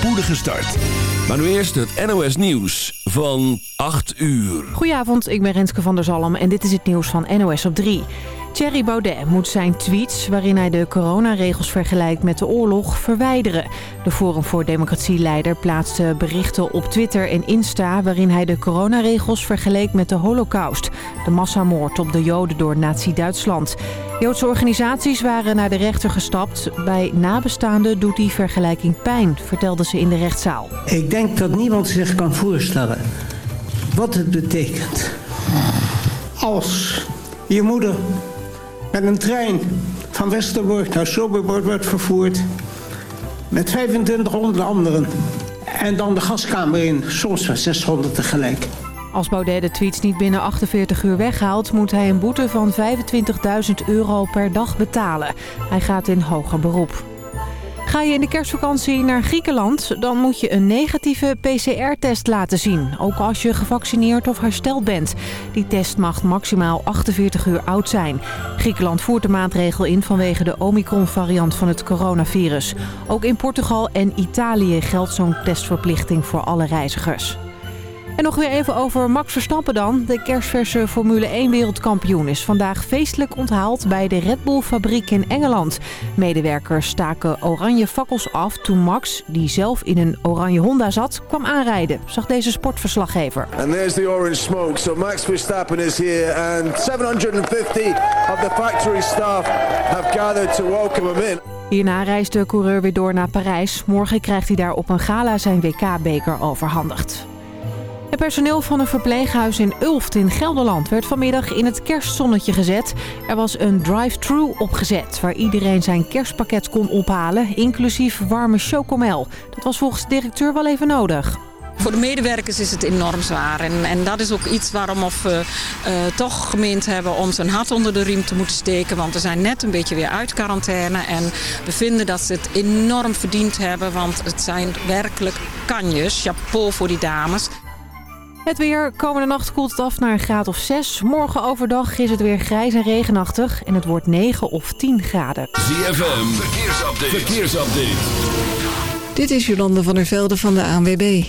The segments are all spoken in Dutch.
spoedige start. Maar nu eerst het NOS Nieuws van 8 uur. Goedenavond, ik ben Renske van der Zalm en dit is het nieuws van NOS op 3. Thierry Baudet moet zijn tweets waarin hij de coronaregels vergelijkt met de oorlog verwijderen. De Forum voor Democratie-leider plaatste berichten op Twitter en Insta... waarin hij de coronaregels vergeleek met de holocaust. De massamoord op de Joden door Nazi-Duitsland. Joodse organisaties waren naar de rechter gestapt. Bij nabestaanden doet die vergelijking pijn, vertelde ze in de rechtszaal. Ik denk dat niemand zich kan voorstellen wat het betekent als je moeder met een trein van Westerbork naar Sobibor wordt vervoerd. Met 2500 anderen. En dan de gaskamer in, soms met 600 tegelijk. Als Baudet de tweets niet binnen 48 uur weghaalt... moet hij een boete van 25.000 euro per dag betalen. Hij gaat in hoger beroep. Ga je in de kerstvakantie naar Griekenland, dan moet je een negatieve PCR-test laten zien. Ook als je gevaccineerd of hersteld bent. Die test mag maximaal 48 uur oud zijn. Griekenland voert de maatregel in vanwege de Omicron-variant van het coronavirus. Ook in Portugal en Italië geldt zo'n testverplichting voor alle reizigers. En nog weer even over Max Verstappen dan. De kerstverse Formule 1 wereldkampioen is vandaag feestelijk onthaald bij de Red Bull fabriek in Engeland. Medewerkers staken oranje fakkels af toen Max, die zelf in een oranje Honda zat, kwam aanrijden. Zag deze sportverslaggever. And there's the orange smoke. So Max Verstappen is here and 750 of the factory staff have gathered to welcome him in. Hierna reist de coureur weer door naar Parijs. Morgen krijgt hij daar op een gala zijn WK-beker overhandigd. Het personeel van een verpleeghuis in Ulft in Gelderland werd vanmiddag in het kerstzonnetje gezet. Er was een drive-thru opgezet waar iedereen zijn kerstpakket kon ophalen, inclusief warme chocomel. Dat was volgens de directeur wel even nodig. Voor de medewerkers is het enorm zwaar. En, en dat is ook iets waarom of we uh, toch gemeend hebben om zijn hart onder de riem te moeten steken. Want we zijn net een beetje weer uit quarantaine. En we vinden dat ze het enorm verdiend hebben. Want het zijn werkelijk kanjes. Chapeau voor die dames. Het weer. Komende nacht koelt het af naar een graad of 6. Morgen overdag is het weer grijs en regenachtig. En het wordt 9 of 10 graden. ZFM. Verkeersupdate. Verkeersupdate. Dit is Jolande van der Velde van de ANWB.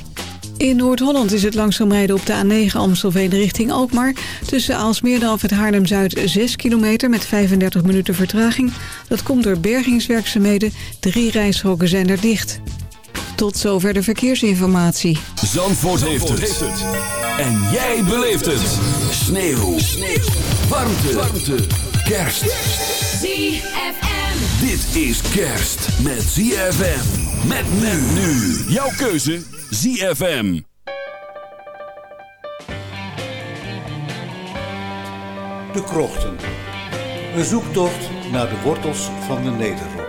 In Noord-Holland is het langzaam rijden op de A9 Amstelveen richting Alkmaar. Tussen Aalsmeer en het Haarlem-Zuid 6 kilometer met 35 minuten vertraging. Dat komt door bergingswerkzaamheden. Drie rijstroken zijn er dicht. Tot zover de verkeersinformatie. Zandvoort, heeft, het. En jij beleeft het. Sneeuw. Sneeuw. Warmte. Warmte. Kerst. ZFM. Dit is kerst met ZFM. Met men nu. Jouw keuze ZFM. De Krochten. Een zoektocht naar de wortels van de Nederrok.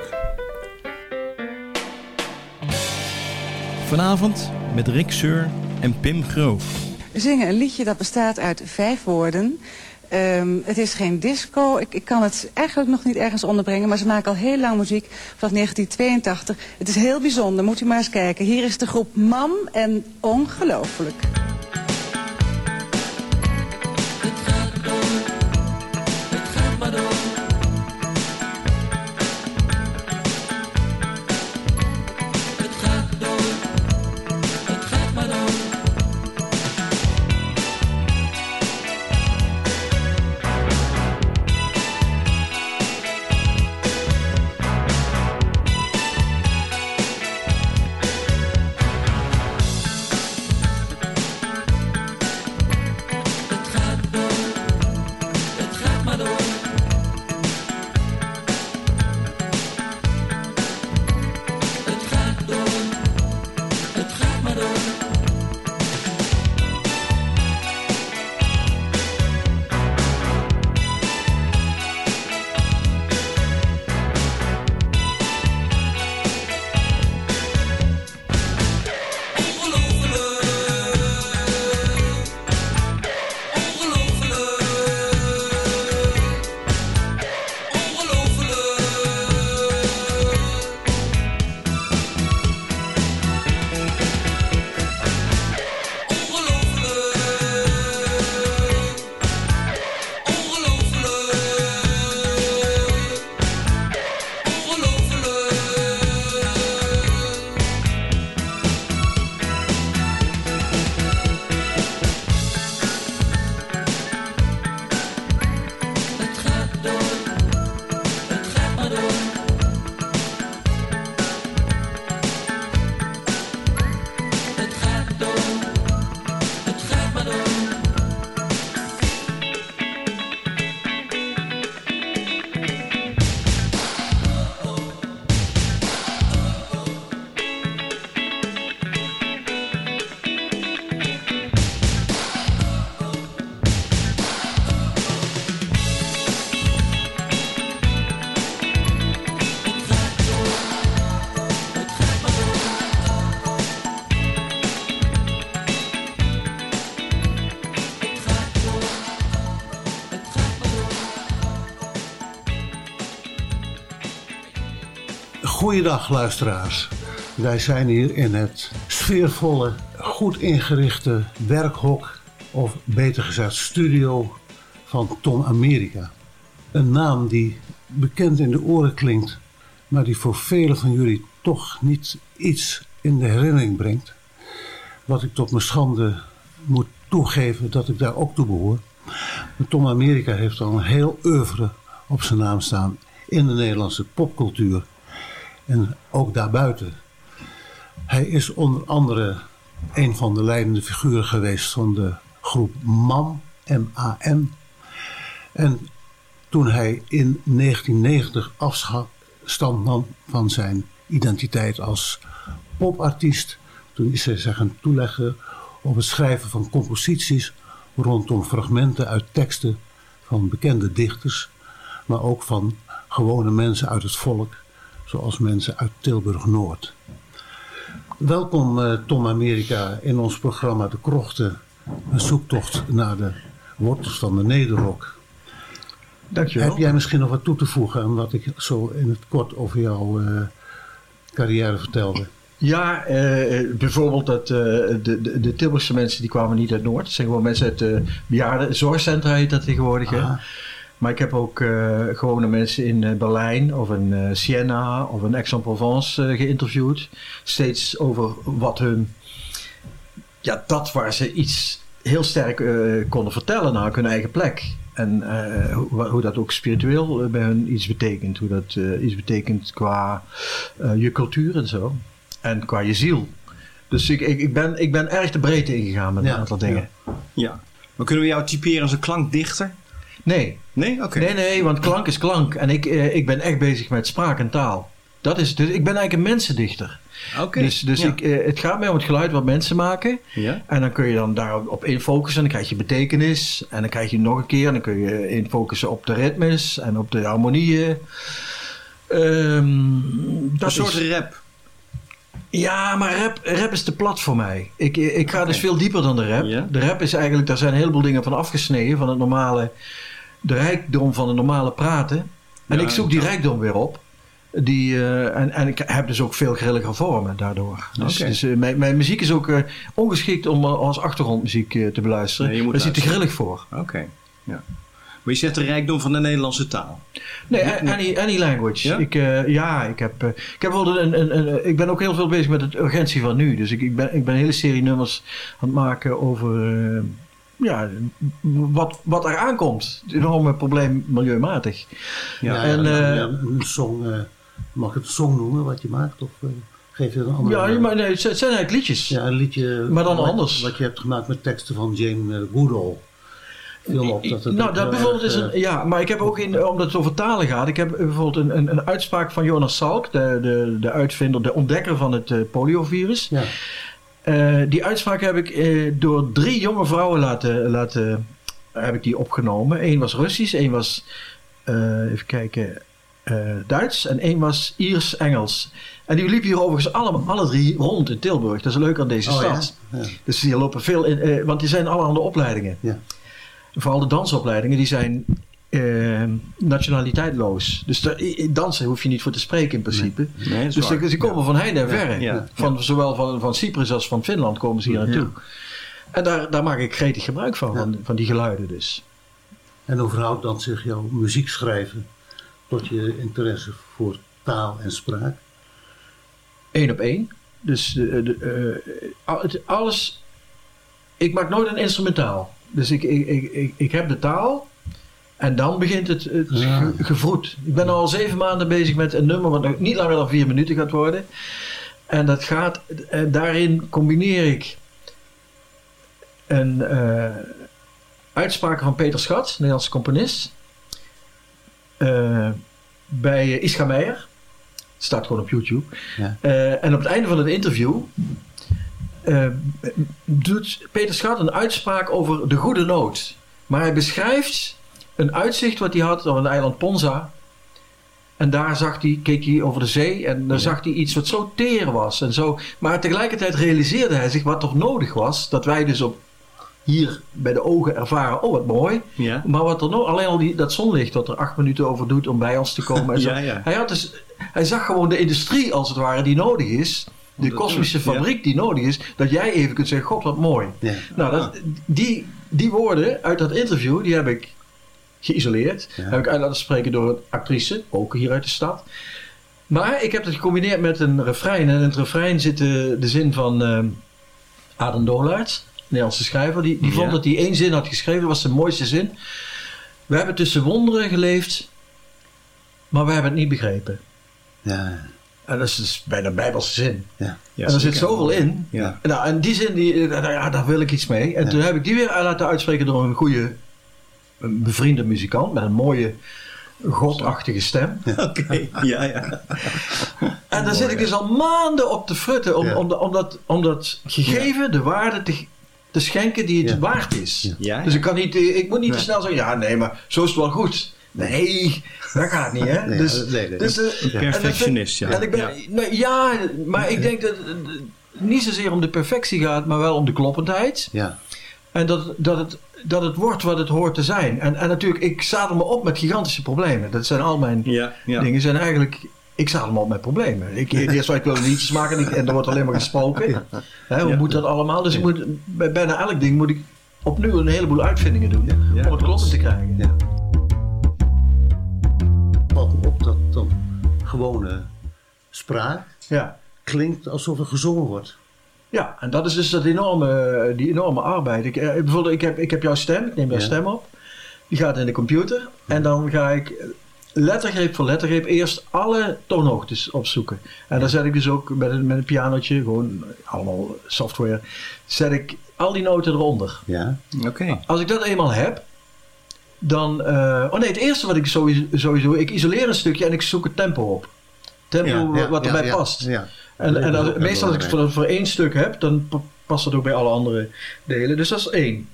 Vanavond met Rick Seur en Pim Groof. We zingen een liedje dat bestaat uit vijf woorden. Um, het is geen disco. Ik, ik, kan het eigenlijk nog niet ergens onderbrengen. Maar ze maken al heel lang muziek. Vanaf 1982. Het is heel bijzonder. Moet u maar eens kijken. Hier is de groep Mam en Ongelooflijk. Goeiedag luisteraars. Wij zijn hier in het sfeervolle, goed ingerichte werkhok, of beter gezegd studio van Tom America. Een naam die bekend in de oren klinkt, maar die voor velen van jullie toch niet iets in de herinnering brengt. Wat ik tot mijn schande moet toegeven dat ik daar ook toe behoor. Tom America heeft al een heel oeuvre op zijn naam staan in de Nederlandse popcultuur. En ook daarbuiten. Hij is onder andere een van de leidende figuren geweest van de groep MAM, M-A-M. En toen hij in 1990 afstand nam van zijn identiteit als popartiest, toen is hij zich gaan toeleggen op het schrijven van composities rondom fragmenten uit teksten van bekende dichters, maar ook van gewone mensen uit het volk, zoals mensen uit Tilburg-Noord. Welkom uh, Tom Amerika in ons programma De Krochten, een zoektocht naar de wortels van de Nederrok. Dankjewel. Heb jij misschien nog wat toe te voegen aan wat ik zo in het kort over jouw uh, carrière vertelde? Ja, uh, bijvoorbeeld dat de, de, de, Tilburgse mensen die kwamen niet uit Noord. Het zijn gewoon mensen uit de bejaarden zorgcentra heet dat tegenwoordig. Ah. Maar ik heb ook uh, gewone mensen in Berlijn of in Siena of in Aix-en-Provence geïnterviewd. Steeds over wat hun... Ja, dat waar ze iets heel sterk konden vertellen naar hun eigen plek. En hoe, hoe, dat ook spiritueel bij hun iets betekent. Hoe dat iets betekent qua je cultuur en zo en qua je ziel. Dus ik, ik, ik, ben, ik ben erg de breedte ingegaan met een aantal dingen. Ja. ja. Maar kunnen we jou typeren als een klankdichter? Nee. Nee? Oké. Nee, nee, want klank is klank. En ik, eh, ik ben echt bezig met spraak en taal. Dat is, dus ik ben eigenlijk een mensendichter. Oké. Dus, dus ik, eh, het gaat mij om het geluid wat mensen maken. Ja. En dan kun je dan daarop infocussen. En dan krijg je betekenis. En dan krijg je nog een keer. En dan kun je infocussen op de ritmes en op de harmonieën. Um, dat een soort is, rap. Ja, maar rap, rap is te plat voor mij. Ik, ik ga dus veel dieper dan de rap. Ja? De rap is eigenlijk, daar zijn een heleboel dingen van afgesneden. Van het normale, de rijkdom van het normale praten. En Ja, ik zoek die ja. rijkdom weer op. Die, eh, en, en ik heb dus ook veel grillige vormen daardoor. Dus, dus, eh, mijn, mijn muziek is ook eh, ongeschikt om als achtergrondmuziek te beluisteren. Nee, Daar zit te grillig voor. Oké. Ja. Maar je zegt de rijkdom van de Nederlandse taal. Nee, any, any language. Ja? Ik, ja, ik heb, ik heb een, een, een, ik ben ook heel veel bezig met het urgentie van nu. Dus ik, ik, ben, ik ben een hele serie nummers aan het maken over ja, wat, wat er aankomt. Het enorme probleem milieumatig. Ja, en, ja, eh, ja, een song, eh, mag ik het een song noemen wat je maakt? Of eh, geef je een andere ja, maar nee, het zijn eigenlijk liedjes. Ja, een liedje. Maar dan wat, anders. Wat je hebt gemaakt met teksten van Jane Goodall. Op dat het nou, dat bijvoorbeeld is een. Ja, maar ik heb ook in, omdat het over talen gaat, ik heb bijvoorbeeld een, een, een uitspraak van Jonas Salk, de, de, de uitvinder, de ontdekker van het poliovirus. Ja. Eh, die uitspraak heb ik eh, door drie jonge vrouwen laten, laten heb ik die opgenomen. Eén was Russisch, één was, eh, even kijken, eh, Duits en één was Iers-Engels. En die liepen hier overigens allemaal, alle drie rond in Tilburg. Dat is leuk aan deze Oh, stad. ja? Ja. Dus die lopen veel in, eh, want die zijn alle aan de opleidingen. Ja. Vooral de dansopleidingen, die zijn eh, nationaliteitloos. Dus i- dansen hoef je niet voor te spreken in principe. Nee, dus die, die komen van heinde en verre. ja, van, Zowel van, van Cyprus als van Finland komen ze hier naartoe. En daar, daar maak ik gretig gebruik van, van, van die geluiden dus. En hoe verhoudt dan zich jouw muziek schrijven tot je interesse voor taal en spraak? Eén op één. Dus de, de, eh, al- het- alles... Ik maak nooit een instrumentaal. Dus ik, ik, ik, ik, ik heb de taal... En dan begint het, het Ja. gevroed. Ik ben al zeven maanden bezig met een nummer wat niet langer dan vier minuten gaat worden. En dat gaat, en daarin combineer ik een eh uitspraak van Peter Schat, Nederlandse componist. eh, bij Ischa Meijer. Het staat gewoon op YouTube. Ja. Eh, en op het einde van het interview eh, doet Peter Schat een uitspraak over de goede nood. Maar hij beschrijft een uitzicht wat hij had op het eiland Ponza. En daar zag hij, keek hij over de zee en daar zag hij iets wat zo teer was. En zo. Maar tegelijkertijd realiseerde hij zich wat toch nodig was. Dat wij dus op hier bij de ogen ervaren, oh wat mooi. Ja. Maar wat er nog, alleen al die, dat zonlicht wat er acht minuten over doet om bij ons te komen. En zo. Ja. Hij had dus, hij zag gewoon de industrie als het ware die nodig is. De Dat kosmische fabriek die nodig is. Dat jij even kunt zeggen, god wat mooi. Nou, dat, die, die woorden uit dat interview, die heb ik geïsoleerd. Heb ik uit laten spreken door een actrice, ook hier uit de stad. Maar ik heb het gecombineerd met een refrein. En in het refrein zit de, de zin van ehm Adam Dolaert, Nederlandse schrijver. Die, die Ja. vond dat hij één zin had geschreven. Dat was de mooiste zin. We hebben tussen wonderen geleefd, maar we hebben het niet begrepen. Ja. En dat is dus bijna bijbelse zin. Ja. en er zit zoveel in. Ja. Nou, en die zin, die, nou ja, daar wil ik iets mee. En Ja. toen heb ik die weer laten uitspreken door een goede, een bevriende muzikant met een mooie, godachtige stem. Oké, ja, ja. En daar zit ik dus al maanden op te frutten om, Ja. om, de- om, dat, om dat gegeven de waarde te, te schenken die het Ja. waard is. Ja, Dus ik, kan niet, ik moet niet Nee. te snel zeggen, ja nee, maar zo is het wel goed. Nee, dat gaat niet hè. Nee, dus, ja, nee, nee. dus, eh, Een perfectionist, ja. En ik ben, Ja. nou, ja, maar ik denk dat het niet zozeer om de perfectie gaat, maar wel om de kloppendheid. Ja. En dat, dat, het, dat het wordt wat het hoort te zijn. En, en natuurlijk, ik zadel me op met gigantische problemen. Dat zijn al mijn Ja, ja. dingen. Zijn eigenlijk, ik zadel me op met problemen. Ik, eerst wat ik wil liedjes maken en, ik- en er wordt alleen maar gesproken. Hè, hoe Ja. moet dat allemaal? Dus ik moet, bij bijna elk ding moet ik opnieuw een heleboel uitvindingen doen. Ja, om het kloppen te krijgen. Ja. Me op dat dan gewone spraak Ja. klinkt alsof er gezongen wordt. Ja, en dat is dus dat enorme, die enorme arbeid. Ik, eh, bijvoorbeeld, ik heb, ik heb jouw stem, ik neem jouw Ja. stem op. Die gaat in de computer. En dan ga ik lettergreep voor lettergreep eerst alle toonhoogtes opzoeken. En dan zet ik dus ook met een, met een pianotje, gewoon allemaal software, zet ik al die noten eronder. Ja. Oké. Als ik dat eenmaal heb, dan... eh, oh nee, het eerste wat ik sowieso, sowieso ik isoleer een stukje en ik zoek het tempo op. Tempo Ja, ja, wat erbij ja, past. Ja. En, en als, meestal als ik het voor, voor één stuk heb, dan pa- past dat ook bij alle andere delen. Dus dat is één.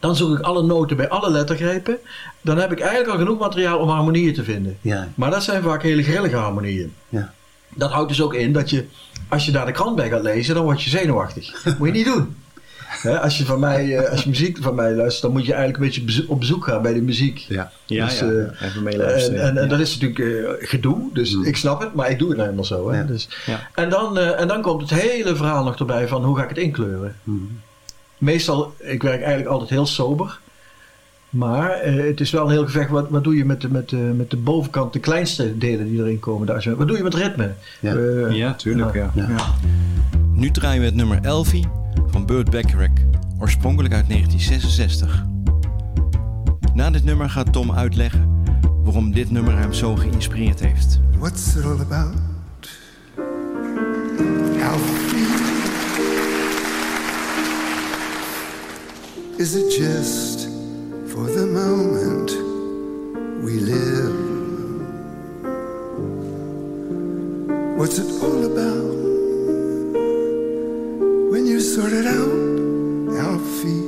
Dan zoek ik alle noten bij alle lettergrepen. Dan heb ik eigenlijk al genoeg materiaal om harmonieën te vinden. Ja. Maar dat zijn vaak hele grillige harmonieën. Ja. Dat houdt dus ook in dat je, als je daar de krant bij gaat lezen, dan word je zenuwachtig. Moet je niet doen. Hè, als, je van mij, eh, als je muziek van mij luistert, dan moet je eigenlijk een beetje op bezoek gaan bij de muziek. Ja. Ja, Dus, ja. eh, Even meeluisteren. En, en, en Ja. dat is natuurlijk eh, gedoe, dus ik snap het, maar ik doe het nou helemaal zo. Hè? Ja. Dus, Ja. en, dan, eh, en dan komt het hele verhaal nog erbij van hoe ga ik het inkleuren. Meestal, ik werk eigenlijk altijd heel sober. Maar eh, het is wel een heel gevecht. Wat, wat doe je met de, met, de, met de bovenkant, de kleinste delen die erin komen? Arrangement? Wat doe je met ritme? Ja. Eh, Ja, tuurlijk, ja. Ja. ja. Nu draaien we het nummer Elfie van Burt Bacharach, oorspronkelijk uit 1966. Na dit nummer gaat Tom uitleggen waarom dit nummer hem zo geïnspireerd heeft. What's it all about? Alfie? Is it just for the moment we live? What's it all about? When you sort it out, Alfie? Are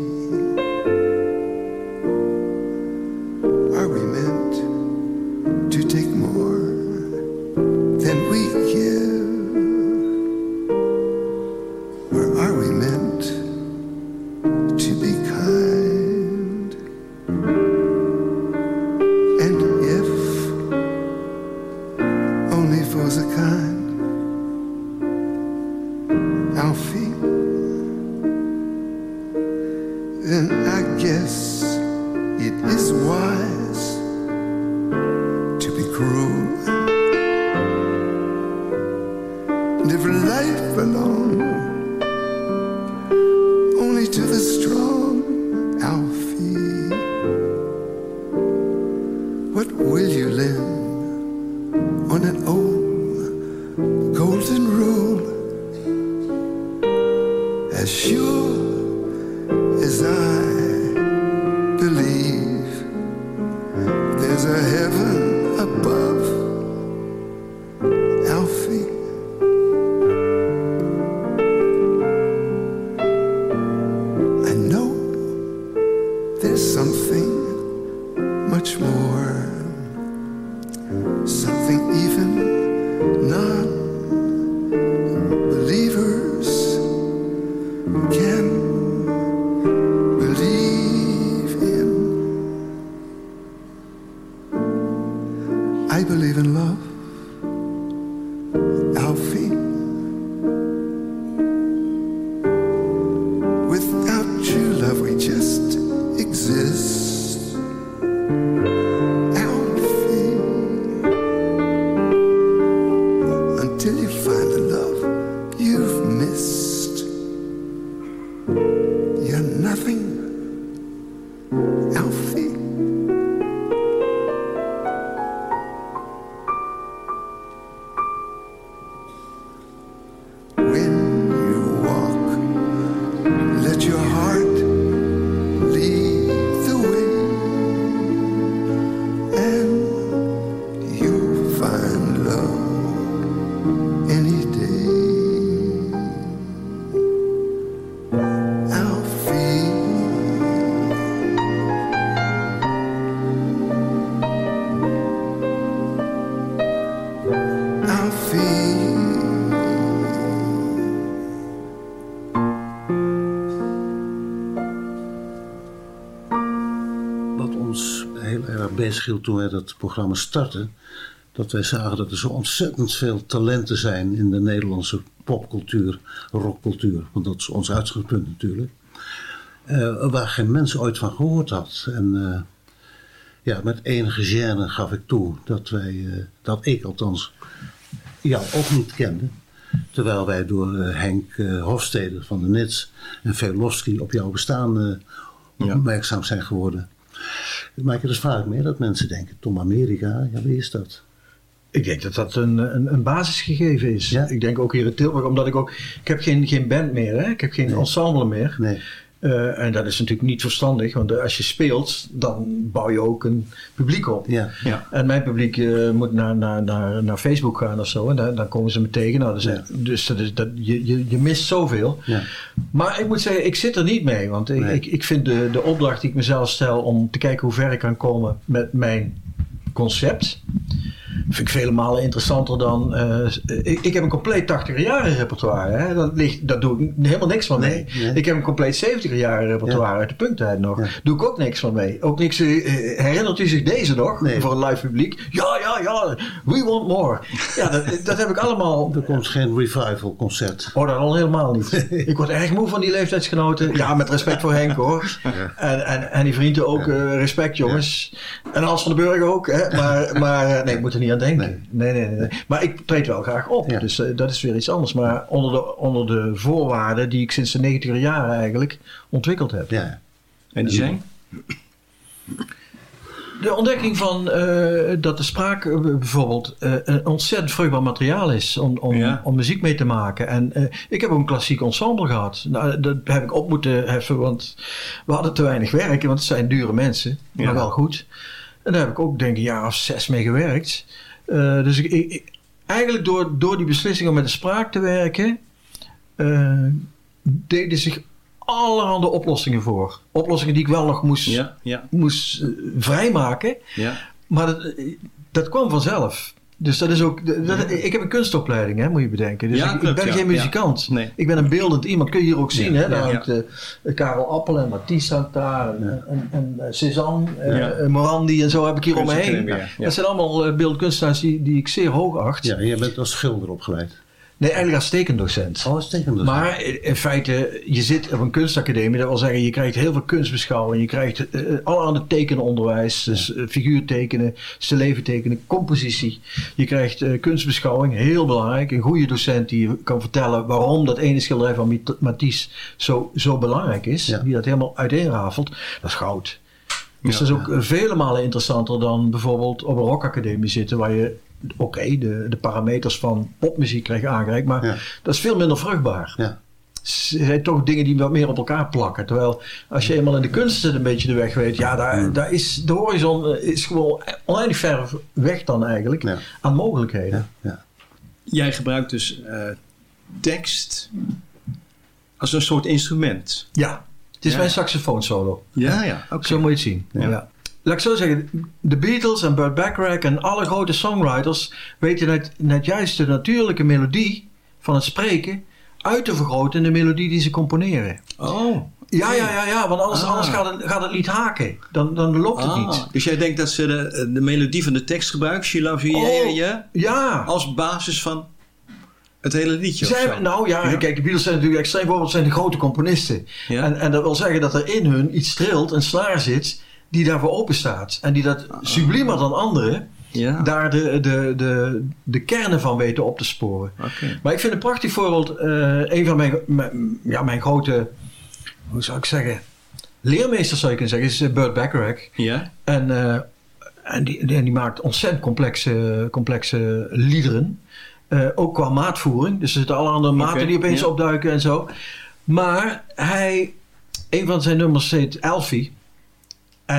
toen wij dat programma startten. Dat wij zagen dat er zo ontzettend veel talenten zijn in de Nederlandse popcultuur, rockcultuur. Want dat is ons uitgangspunt natuurlijk. Eh, waar geen mens ooit van gehoord had. En eh, ja, met enige gêne gaf ik toe dat wij, eh, dat ik althans, jou ook niet kende. Terwijl wij door Henk Hofstede van de Nits en Velofsky op jouw bestaan uh, opmerkzaam zijn geworden. Maak je dus vaak meer dat mensen denken, Tom Amerika, ja wie is dat? Ik denk dat dat een, een, een basisgegeven is. Ik denk ook hier in Tilburg, omdat ik ook... Ik heb geen, geen band meer, hè? ik heb geen ensemble meer. Nee. Uh, en dat is natuurlijk niet verstandig, want als je speelt, dan bouw je ook een publiek op. Ja. Ja. En mijn publiek uh, moet naar, naar, naar, naar Facebook gaan of zo, en dan, dan komen ze me tegen. Nou, dus Ja. dus dat is, dat, je, je, je mist zoveel. Ja. Maar ik moet zeggen, ik zit er niet mee, want ik, Nee. ik, ik vind de, de opdracht die ik mezelf stel om te kijken hoe ver ik kan komen met mijn concept. Vind ik vele malen interessanter dan. eh, ik, ik heb een compleet 80er jaren repertoire. Hè? Dat, ligt, dat doe ik helemaal niks van mee. nee. Ik heb een compleet 70er jaren repertoire uit de punktijd nog. Doe ik ook niks van mee. Ook niks. eh, herinnert u zich deze nog? Nee. Voor een live publiek? Ja, ja, ja. We want more. Ja, dat, dat heb ik allemaal. Er komt geen revival concert. Oh, dat al helemaal niet. Ik word erg moe van die leeftijdsgenoten. Ja, met respect voor Henk hoor. En, en, en die vrienden ook. eh, respect jongens. En Hans van den Burg ook. Hè? Maar, maar nee, ik moet er niet aan denken. Nee, nee, nee. nee. Maar ik treed wel graag op. Ja. Dus eh, dat is weer iets anders. Maar onder de, onder de voorwaarden die ik sinds de 90 jaren eigenlijk ontwikkeld heb. Ja. En die zijn? De ontdekking van eh, dat de spraak eh, bijvoorbeeld eh, een ontzettend vruchtbaar materiaal is om, om, Ja. om muziek mee te maken. En eh, ik heb ook een klassiek ensemble gehad. Nou, dat heb ik op moeten heffen, want we hadden te weinig werk, want het zijn dure mensen, Ja. maar wel goed. En daar heb ik ook denk ik een jaar of zes mee gewerkt. Eh, dus ik, eigenlijk door, door die beslissing om met de spraak te werken, eh, deden zich allerhande oplossingen voor. Oplossingen die ik wel nog moest, Ja, ja, moest eh, vrijmaken. ja. Maar dat, dat kwam vanzelf. Dus dat is ook. dat- ik heb een kunstopleiding, hè, moet je bedenken. Dus Ja, ik, ben ja, geen ja. muzikant. Nee. Ik ben een beeldend iemand. Kun je hier ook zien, hè? Daar ja. hangt eh, Karel Appel en Matisse hangt daar. En, en, en eh, Cézanne, eh, Ja. eh, Morandi en zo heb ik hier om me heen. Dat zijn allemaal uh, beeldkunstenaars die, die ik zeer hoog acht. Ja, en jij bent als schilder opgeleid. Nee, eigenlijk als tekendocent. Oh, stekend. Maar in feite, je zit op een kunstacademie. Dat wil zeggen, je krijgt heel veel kunstbeschouwing. Je krijgt uh, allerhande tekenonderwijs. Dus uh, figuurtekenen, stilleven tekenen, compositie. Je krijgt uh, kunstbeschouwing, heel belangrijk. Een goede docent die kan vertellen waarom dat ene schilderij van Matisse zo, zo belangrijk is. Ja. Die dat helemaal uiteenrafelt. Dat is goud. Dus Ja, dat is ook ja. vele malen interessanter dan bijvoorbeeld op een rockacademie zitten... waar je oké, okay, de, de parameters van popmuziek krijg je aangereikt, maar Ja. dat is veel minder vruchtbaar. Ja. Zijn toch dingen die wat meer op elkaar plakken. Terwijl als je eenmaal in de kunsten een beetje de weg weet, ja, daar, daar is de horizon is gewoon oneindig ver weg dan eigenlijk Ja. aan mogelijkheden. Ja. Jij gebruikt dus uh, tekst als een soort instrument. Ja, het is Ja. mijn saxofoon solo. Ja, ja. oké. Zo moet je het zien. Ja. Ja. Laat ik zo zeggen, de Beatles en Burt Bacharach en alle grote songwriters weten net, net juist de natuurlijke melodie van het spreken uit te vergroten in de melodie die ze componeren. Oh. Ja, ja, ja, ja, want anders, Ah. anders gaat, het, gaat het lied haken. Dan, dan loopt het Ah, niet. Dus jij denkt dat ze de, de melodie van de tekst gebruiken, She Loves You, Oh, Ja. als basis van het hele liedje? Zijn, nou ja, Ja. kijk, de Beatles zijn natuurlijk extreem voorbeeld, zijn de grote componisten. Ja. En, en dat wil zeggen dat er in hun iets trilt, een snaar zit, die daarvoor open staat. En die dat sublimer dan anderen, Ja. daar de, de, de, de kernen van weten op te sporen. Maar ik vind een prachtig voorbeeld, eh, een van mijn, mijn, ja, mijn grote, hoe zou ik zeggen, leermeesters zou je kunnen zeggen, is eh, Burt Bacharach. Ja. En, eh, en, die, die, die maakt ontzettend complexe, complexe liederen. Ook qua maatvoering. Dus er zitten alle andere maten die opeens ja. opduiken en zo. Maar hij, een van zijn nummers heet Elfie.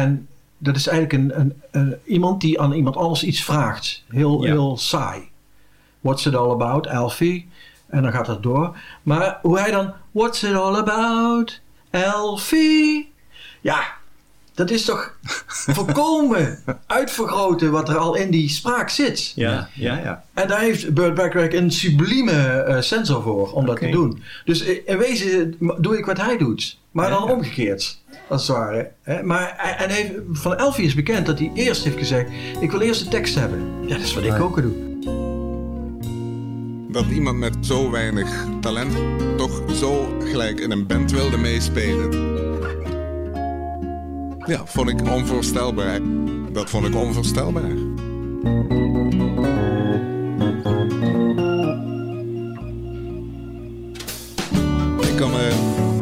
En dat is eigenlijk een, een, een- iemand die aan iemand anders iets vraagt. Heel, Ja. heel saai. What's it all about, Elfie? En dan gaat dat door. Maar hoe hij dan... What's it all about, Elfie? Ja, dat is toch volkomen uitvergroten wat er al in die spraak zit. Ja, ja, ja. En daar heeft Burt Bacharach een sublieme eh, sensor voor om dat te doen. Dus in wezen doe ik wat hij doet, maar dan Ja. omgekeerd. Als het ware. Hè? Maar en van Elfie is bekend dat hij eerst heeft gezegd: Ik wil eerst de tekst hebben. Ja, dat is wat ik ook doe. Dat iemand met zo weinig talent toch zo gelijk in een band wilde meespelen. Ja, vond ik onvoorstelbaar. Dat vond ik onvoorstelbaar. Ik kan me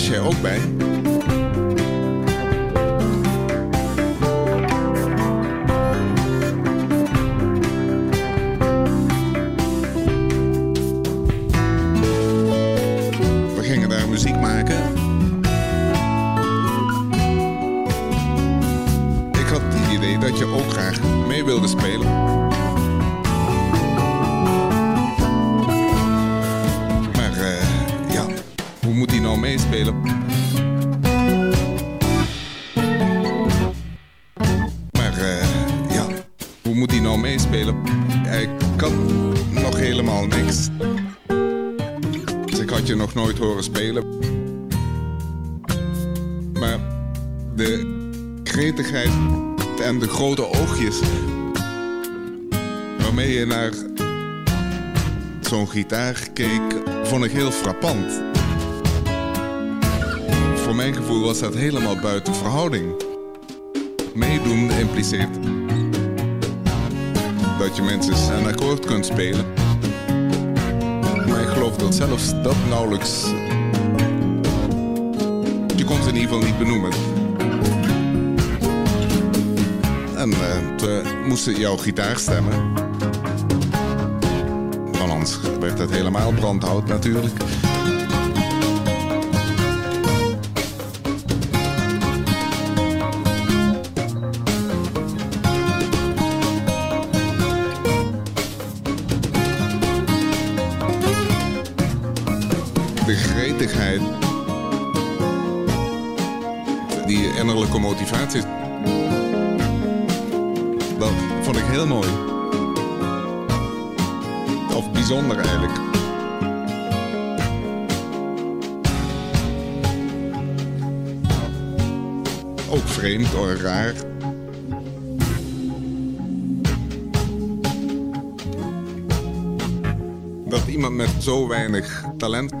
was jij ook bij. Gitaar keek, vond ik heel frappant. Voor mijn gevoel was dat helemaal buiten verhouding. Meedoen impliceert dat je mensen een akkoord kunt spelen. Maar ik geloof dat zelfs dat nauwelijks. Je kon ze in ieder geval niet benoemen. En eh, we moesten jouw gitaar stemmen. Het helemaal brandhout natuurlijk. De gretigheid. Die innerlijke motivatie. Dat vond ik heel mooi. Of bijzonder eigenlijk. Ook vreemd of raar. Dat iemand met zo weinig talent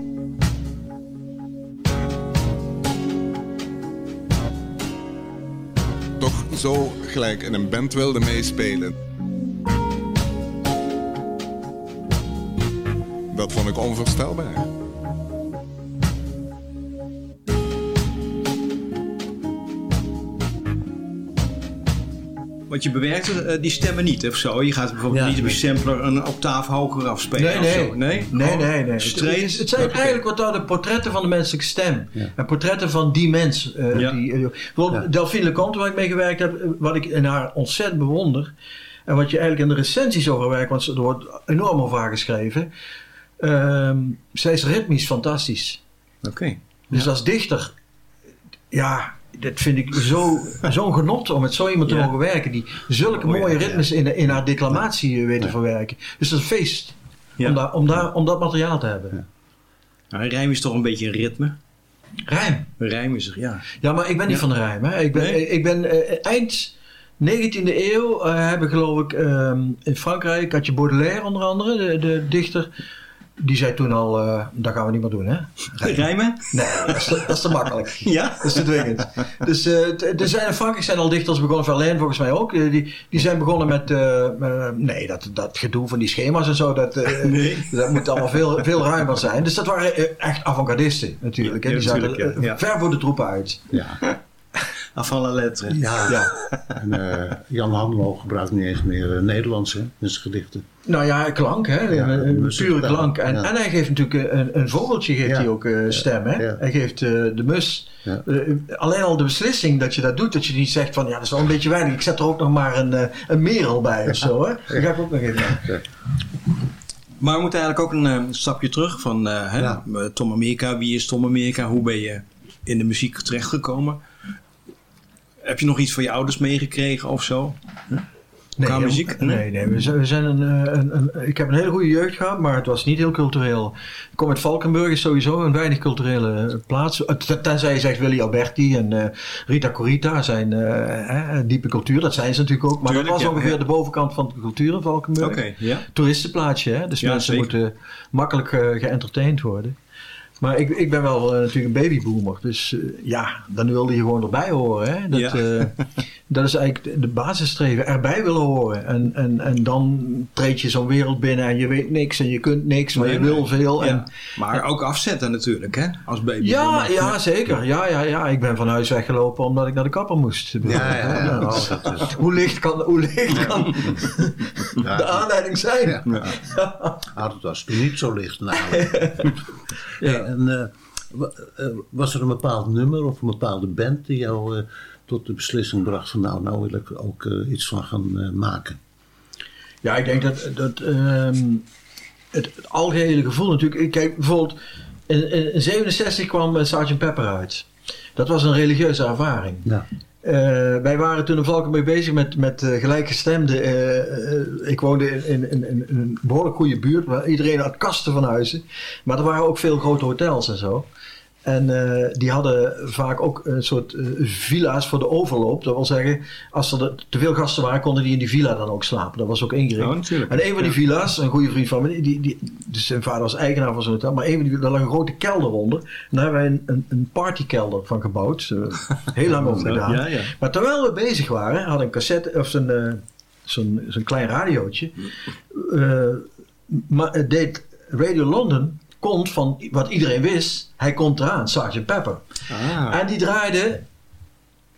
toch zo gelijk in een band wilde meespelen. Want je bewerkt eh, die stemmen niet of zo. Je gaat bijvoorbeeld Ja, niet op je sampler een octaaf hoger afspelen Nee, of nee. zo. Nee, Nee, nee. Het, Straight. het zijn eigenlijk wat daar de portretten van de menselijke stem. En portretten van die mens. Ja. die, eh, bijvoorbeeld Delphine Leconte, waar ik mee gewerkt heb, wat ik in haar ontzettend bewonder. En wat je eigenlijk in de recensies over werkt, want er wordt enorm over haar geschreven. Ehm, zij is ritmisch fantastisch. Oké. Dus als dichter, ja, dat vind ik zo- zo'n genot om met zo iemand te mogen werken. Die zulke Oh mooie ritmes in, in haar declamatie eh, weet te verwerken. Dus dat is een feest om, daar, om, daar, om dat materiaal te hebben. Nou, rijm is toch een beetje een ritme? Rijm? Rijm is er, ja. Ja, maar ik ben niet van de rijm. Hè. Ik ben, Nee? ik ben eh, eind 19e eeuw eh, hebben geloof ik ehm, in Frankrijk had je Baudelaire onder andere, de, de dichter. Die zei toen al, eh, dat gaan we niet meer doen hè. Rijmen? Nee, dat is, te, dat is te makkelijk. Ja? Dat is te dwingend. Dus t- er zijn in Frankrijk zijn al dichters begonnen, Verlaine volgens mij ook. eh, Die, die zijn begonnen met, nee, dat, dat gedoe van die schema's en zo, dat, Nee. dat moet allemaal veel, veel ruimer zijn. Dus dat waren echt avant-gardisten natuurlijk. hè. Die zaten Ja. ver voor de troepen uit. Ja. La lettre. Ja. Ja. En eh, Jan Hanlo gebruikt niet eens meer eh, Nederlands hè, in zijn gedichten. Nou ja, klank, hè? Ja, een, een muziek, pure klank. En, Ja. en hij geeft natuurlijk een, een vogeltje geeft Ja. hij ook eh, stem. Hè? Ja. Hij geeft eh, de mus. Ja. Eh, alleen al de beslissing dat je dat doet, dat je niet zegt van ja, dat is wel een beetje weinig. Ik zet er ook nog maar een, eh, een merel bij of zo. Hè? Dat ga ik ook nog even. Maar we moeten eigenlijk ook een eh, stapje terug van eh, hè, Ja. eh, Tom Amerika. Wie is Tom Amerika? Hoe ben je in de muziek terechtgekomen? Heb je nog iets van je ouders meegekregen of zo? Qua Nee, muziek? Nee, nee. We zijn, we zijn een, eh, een, een, ik heb een hele goede jeugd gehad, maar het was niet heel cultureel. Ik kom uit Valkenburg, is sowieso een weinig culturele plaats. Ten- Tenzij je zegt Willy Alberti en eh, Rita Corita zijn eh, diepe cultuur. Dat zijn ze natuurlijk ook. Maar Tuurlijk, dat was ja, ongeveer ja. de bovenkant van de cultuur in Valkenburg. Oké, ja. Toeristenplaatsje, hè? Dus mensen zeker. moeten makkelijk geëntertained worden. Maar ik, ik ben wel eh, natuurlijk een babyboomer. Dus eh, ja, dan wilde je gewoon erbij horen. Hè? Dat, Ja. dat is eigenlijk de- basisstreven. Erbij willen horen. En, en, en dan treed je zo'n wereld binnen en je weet niks en je kunt niks, maar Nee, je wil veel. Ja. En, Maar ook afzetten natuurlijk, hè? Als baby. ja, ja, zeker. Ja, ja, ja. Ik ben van huis weggelopen omdat ik naar de kapper moest. Ja, ja, ja. Oh, dat is- Hoe licht kan, hoe licht kan de aanleiding zijn? Ja. Ah, dat was toen niet zo licht namelijk. Hey, en, eh, eh, was er een bepaald nummer of een bepaalde band die jou eh, tot de beslissing bracht van nou, nou wil ik er ook eh, iets van gaan eh, maken? Ja, ik denk dat, dat ehm, het, het algehele gevoel natuurlijk... ik Kijk, bijvoorbeeld in, in, in 67 kwam eh, Sgt. Pepper uit. Dat was een religieuze ervaring. Ja. Wij waren toen in Valkenburg bezig met, met gelijkgestemden. Ik woonde in, in, in, in een behoorlijk goede buurt. Waar iedereen had kasten van huizen. Maar er waren ook veel grote hotels en zo. En eh, die hadden vaak ook een soort eh, villa's voor de overloop. Dat wil zeggen, als er te veel gasten waren, konden die in die villa dan ook slapen. Dat was ook ingericht. Oh. En een van die villa's, een goede vriend van me, die, die, dus zijn vader was eigenaar van zo'n hotel, maar een van die, daar lag een grote kelder onder. En daar hebben wij een, een, een partykelder van gebouwd. Heel lang over gedaan. Ja, ja. Maar terwijl we bezig waren, had een cassette of zo'n eh, zo'n zo'n klein radiootje. maar het deed Radio London komt van wat iedereen wist. Hij komt eraan, Sgt. Pepper. Ah. En die draaide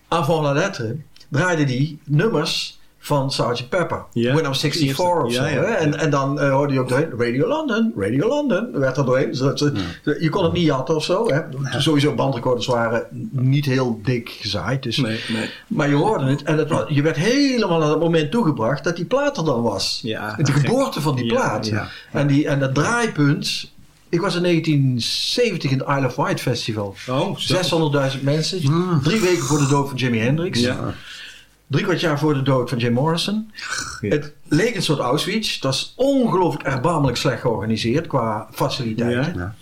avant la lettre, draaide die nummers van Sgt. Pepper. Ja. When I'm 64 of zo. ja. En, en dan eh, hoorde je ook doorheen, Radio London, Radio London, werd er doorheen. Zodat Je kon het niet jatten of zo. Hè. Sowieso bandrecorders waren niet heel dik gezaaid. Dus. Nee, nee. Maar je hoorde het en het was, je werd helemaal naar het moment toegebracht dat die plaat er dan was. De geboorte van die plaat. En, die, en dat draaipunt. Ik was in 1970 in het Isle of Wight Festival. Oh, zo. 600.000 mensen. Drie weken voor de dood van Jimi Hendrix. Ja. Drie kwart jaar voor de dood van Jim Morrison. Ja. Het leek een soort Auschwitz. Het was ongelooflijk erbarmelijk slecht georganiseerd qua faciliteiten. Ja.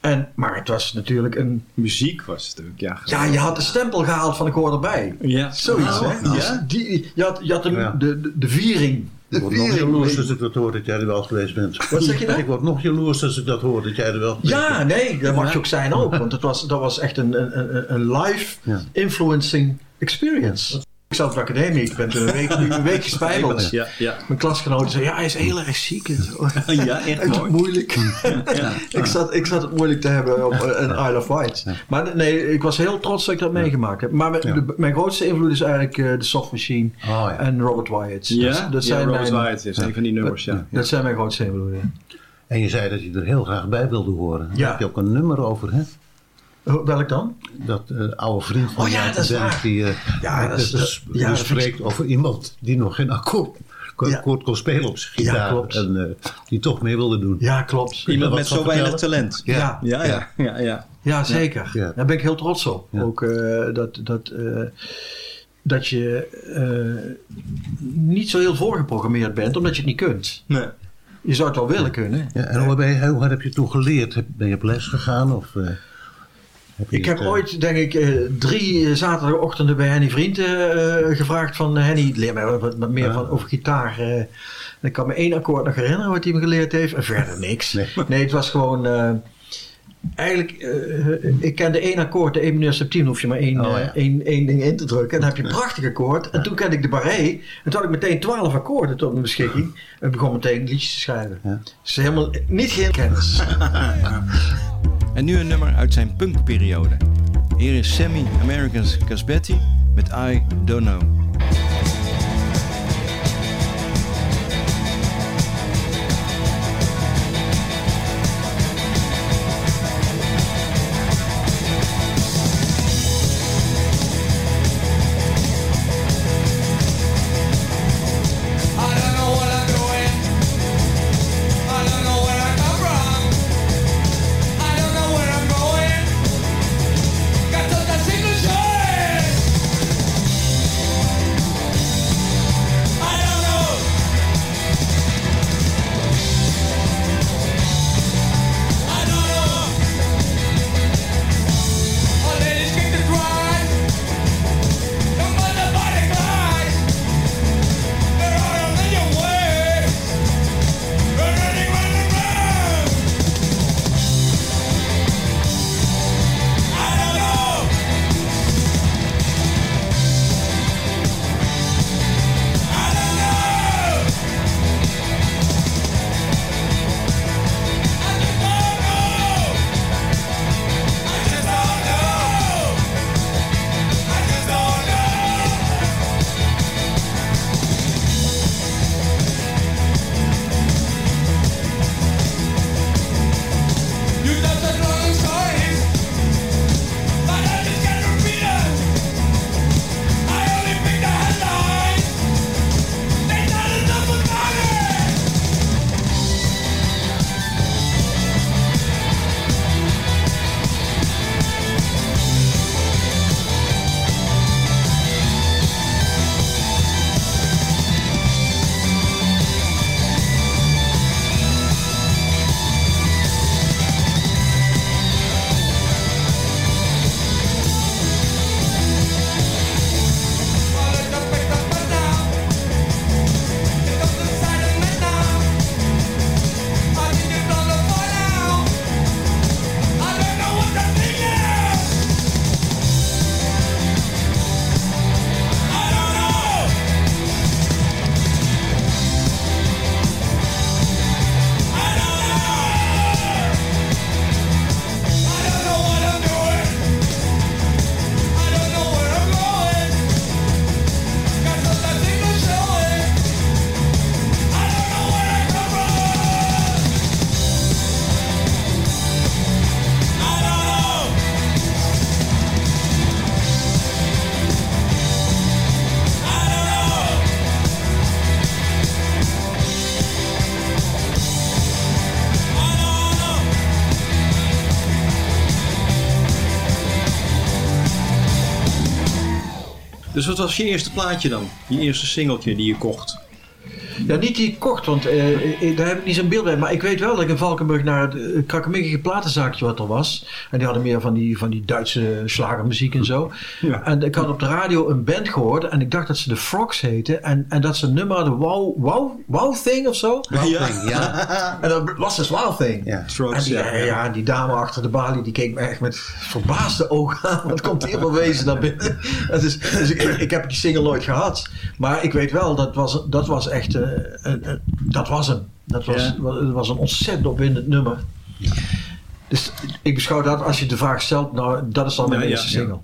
En, maar het was natuurlijk een... Muziek was het natuurlijk, ja. Ja, je had de stempel gehaald van ik hoor erbij. Ja. Zoiets, Oh, hè? ja? Die, je had, je had de, Ja. de, de, de viering. Ik word nog jaloers als ik dat hoor dat jij er wel geweest bent. Wat zeg je dan? Ik word nog jaloers als ik dat hoor dat jij er wel geweest Ja, bent. nee, dat mag je ook zijn ook. Want het was, dat was echt een, een, een- een live Ja. influencing experience. Ik zat op de academie, ik ben een week, een week gespijbeld. Ja, ja. Mijn klasgenoten zeiden, ja, hij is heel erg ziek. en zo. Ja, echt mooi. moeilijk. ik, zat, ik zat het moeilijk te hebben op eh, een Isle of Wight. Maar nee, ik was heel trots dat ik dat meegemaakt heb. Maar mijn, Ja. de- mijn grootste invloed is eigenlijk eh, de Soft Machine Oh, ja. en Robert Wyatt. Ja, dat, dat ja, zijn Robert mijn, Wyatt is een van die nummers, ja. Dat zijn mijn grootste invloeden. En je zei dat je er heel graag bij wilde horen. Daar Ja. heb je ook een nummer over, hè? Oh, Welk dan? Dat eh, oude vriend van Oh ja, jou, dat is die, eh, Ja, dat is- dus- dat- die ja, dat vind ik- spreekt over iemand die nog geen akkoord, Ja. akkoord kon spelen op zijn gitaar. klopt. En eh, die toch mee wilde doen. Ja, klopt. Iemand met zo weinig talent. Ja. Ja, ja, ja. ja. Ja, zeker. Ja. Daar ben ik heel trots op. Ja. Ook eh, dat, dat, eh, dat je eh, niet zo heel voorgeprogrammeerd bent, omdat je het niet kunt. Nee. Je zou het wel willen kunnen. Ja, en hoe, ben je, hoe heb je toen geleerd? Heb- Ben je op les gegaan? Of, eh, heb Ik heb eh, ooit, denk ik, eh, drie zaterdagochtenden bij Henny Vriend eh, gevraagd van Henny, leer mij wat, meer Ja. van, over gitaar. En ik kan me één akkoord nog herinneren wat hij me geleerd heeft. En verder niks. Nee. Nee, het was gewoon... eigenlijk, ik kende één akkoord, de 1 mineur septiem, hoef je maar één, Oh, ja. één, één ding in te drukken. En dan heb je een prachtig akkoord. En toen kende ik de barré. En toen had ik meteen twaalf akkoorden tot mijn beschikking. En begon meteen liedjes te schrijven. Ja. Dus helemaal niet geen kennis. En nu een nummer uit zijn punkperiode. Hier is Sammy Americans Casbetti met I Don't Know. Dus wat was je eerste plaatje dan? Je eerste singeltje die je kocht? Ja, niet die kocht, want eh, eh, daar heb ik niet zo'n beeld bij. Maar ik weet wel dat ik in Valkenburg naar het krakkemikkige platenzaakje wat er was. En die hadden meer van die, van die Duitse slagermuziek en zo. En ik had op de radio een band gehoord. En ik dacht dat ze de Frogs heten. En, en dat ze een nummer hadden, Wow, wow, wow Thing of zo. Wow ja. Thing, ja. en dat was dus Wow Thing. Ja. en die, ja, ja, die dame achter de balie, die keek me echt met verbaasde ogen aan. Wat komt hier voor wezen naar binnen? dus dus ik, ik, heb die single nooit gehad. Maar ik weet wel, dat was, dat was echt... Uh, dat was hem. Dat was, ja. dat was een ontzettend opwindend nummer. Dus ik beschouw dat als je de vraag stelt, nou, dat is dan mijn ja, eerste single.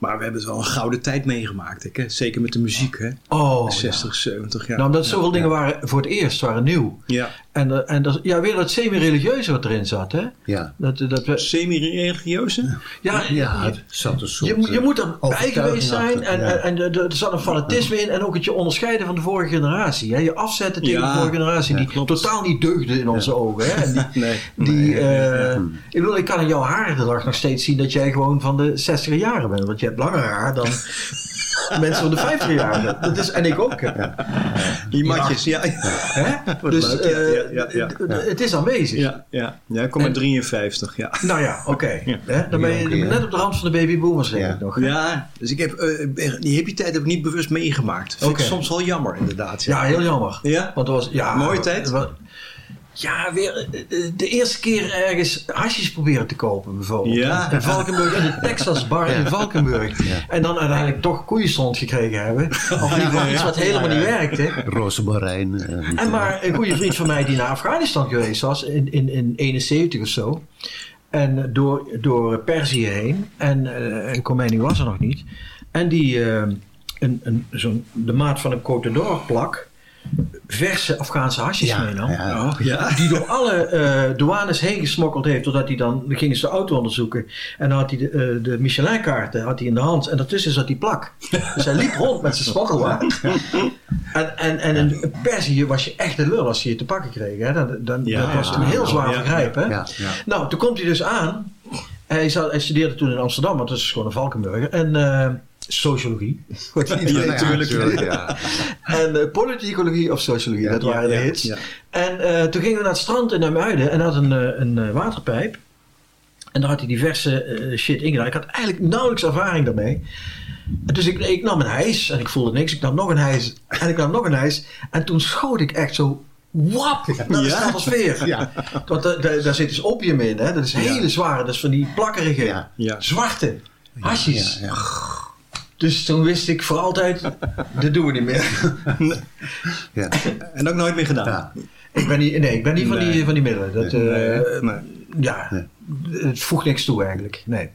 Maar we hebben wel een gouden tijd meegemaakt, hè? zeker met de muziek. Hè? Oh, 60, 70 jaar. Nou, omdat zoveel dingen waren voor het eerst waren nieuw. Ja. En, en dat, ja, weer dat semi-religieuze wat erin zat, hè? Ja. Dat, dat we... Semi-religieuze? Ja, ja, het zat een soort... Je, je moet erbij geweest zijn en, ja. en, en, er zat een fanatisme in en ook het je onderscheiden van de vorige generatie. Hè? Je afzetten tegen ja. de vorige generatie die klopt. totaal niet deugde in onze ogen. Hè? En die, nee. die, nee, uh, Ik bedoel, ik kan in jouw haargedrag nog steeds zien dat jij gewoon van de 60 jaren bent. Want je haar dan mensen van de 50 jaar. Dat is, en ik ook. Ja. Die matjes, ja. Hè? Dus uh, ja, ja, ja, het is aanwezig. Ja, ja. ja ik kom in 53, ja. Nou ja, oké. Okay. Dan ben je net op de rand van de babyboomers, denk ik nog. Ja, dus ik heb, uh, die hippie tijd heb ik niet bewust meegemaakt. Vind okay. ik soms wel jammer, inderdaad. Ja, heel jammer. Ja? Want het was, ja, Mooie tijd? Ja, weer de eerste keer ergens hasjes proberen te kopen, bijvoorbeeld. Ja. In Valkenburg, in de Texas bar ja. in Valkenburg. Ja. En dan uiteindelijk toch koeienstond gekregen hebben. Of in ieder geval iets wat helemaal niet werkte. Roze Marijn. Uh, en maar een goede vriend van mij die naar Afghanistan geweest was, in, in, in 71 of zo. En door, door Perzië heen. En, uh, en Khomeini was er nog niet. En die, uh, een, een, zo'n, de maat van een Côte d'Or plak verse Afghaanse hasjes ja, meenam. Ja. Oh, ja. Die door alle uh, douanes heen gesmokkeld heeft. Totdat hij dan, dan gingen ze de auto onderzoeken. En dan had hij de, uh, de Michelin-kaarten had hij in de hand. En daartussen zat die plak. Dus hij liep rond met zijn smokkelwagen. En, en, en in Perzië was je echt een lul als je je te pakken kreeg. Hè? Dan, dan, dat was een heel zwaar vergrijp. Hè? Nou, toen komt hij dus aan. Hij, zat, hij studeerde toen in Amsterdam, want dat is gewoon een Valkenburger. En uh, sociologie. ja, natuurlijk. Ja. en uh, politicologie of sociologie, dat waren de hits. En uh, toen gingen we naar het strand in Namuiden en had een, een uh, waterpijp. En daar had hij diverse shit ingedaan. Ik had eigenlijk nauwelijks ervaring daarmee. En dus ik, ik nam een hijs en ik voelde niks. Ik nam nog een hijs en ik nam nog een hijs. En toen schoot ik echt zo wap naar de Ja. stratosfeer. Ja. Want da- da- daar zit dus opium in. Hè? Dat is hele zware. Dat is van die plakkerige, zwarte hasjes. Dus toen wist ik voor altijd, dat doen we niet meer. Ja. En ook nooit meer gedaan. Ja. Ik ben niet, nee, ik ben niet van, Nee. die, van die middelen. Dat, Nee, eh, nee. Ja, Nee. het voegt niks toe eigenlijk. Nee.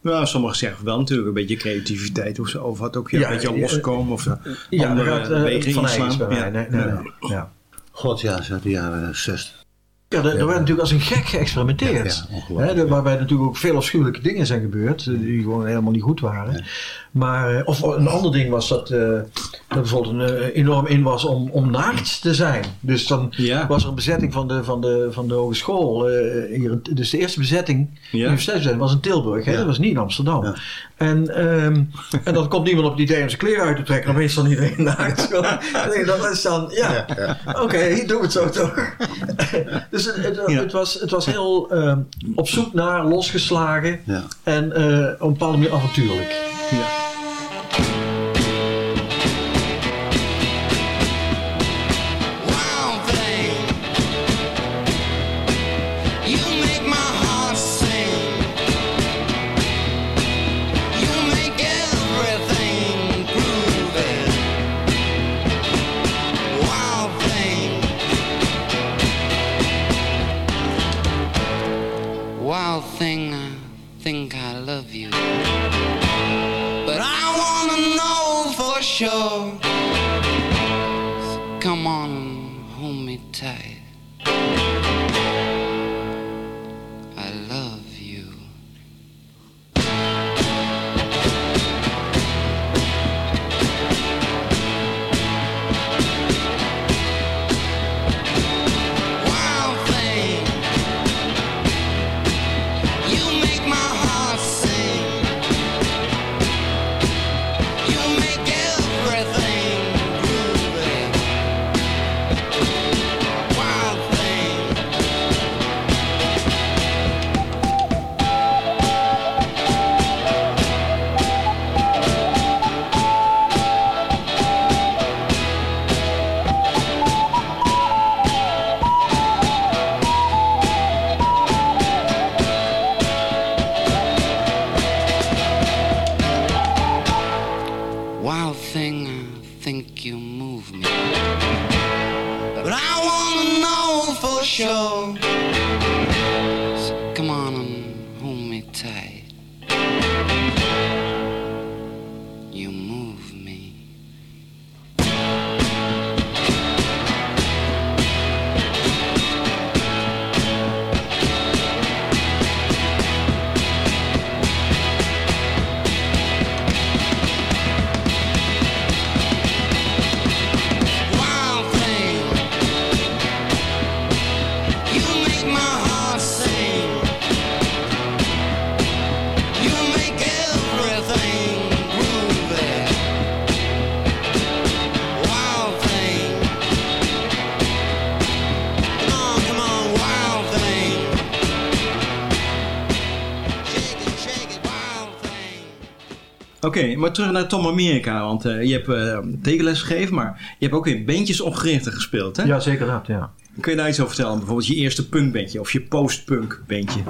Nou, sommigen zeggen wel natuurlijk een beetje creativiteit of zo. Of wat ook ja, Ja, een beetje ja, loskomen of Ja, andere dat gaat uh, mij. Ja. Nee, nee, nee. Ja. God, ja, ze uit de jaren 60. Ja, er, er werd natuurlijk als een gek geëxperimenteerd. Hè, waarbij natuurlijk ook veel afschuwelijke dingen zijn gebeurd. eh, Die gewoon helemaal niet goed waren. Maar, eh, of een ander ding was dat, eh, dat bijvoorbeeld een, enorm in was om, om naakt te zijn. Dus dan was er een bezetting van de, van de, van de hogeschool. eh, hier, dus de eerste bezetting, Ja. universiteitsbezetting, was in Tilburg. Hè? Dat was niet in Amsterdam. En, ehm, en dan komt niemand op het idee om zijn kleren uit te trekken. Dan opeens dan iedereen naakt. Zo. Dan denk ik, dat is dan, ja, oké, doe het zo toch. dus het, het, Ja. het was, het was heel ehm, op zoek naar, losgeslagen. Ja. En eh, op een bepaalde manier avontuurlijk. Ja. Oké, maar terug naar Tom Amerika. Want eh, je hebt eh, tekenles gegeven, maar je hebt ook in bandjes opgerichte gespeeld, hè? Ja, zeker dat, ja. Kun je daar iets over vertellen? Bijvoorbeeld je eerste punkbandje of je post-punk bandje.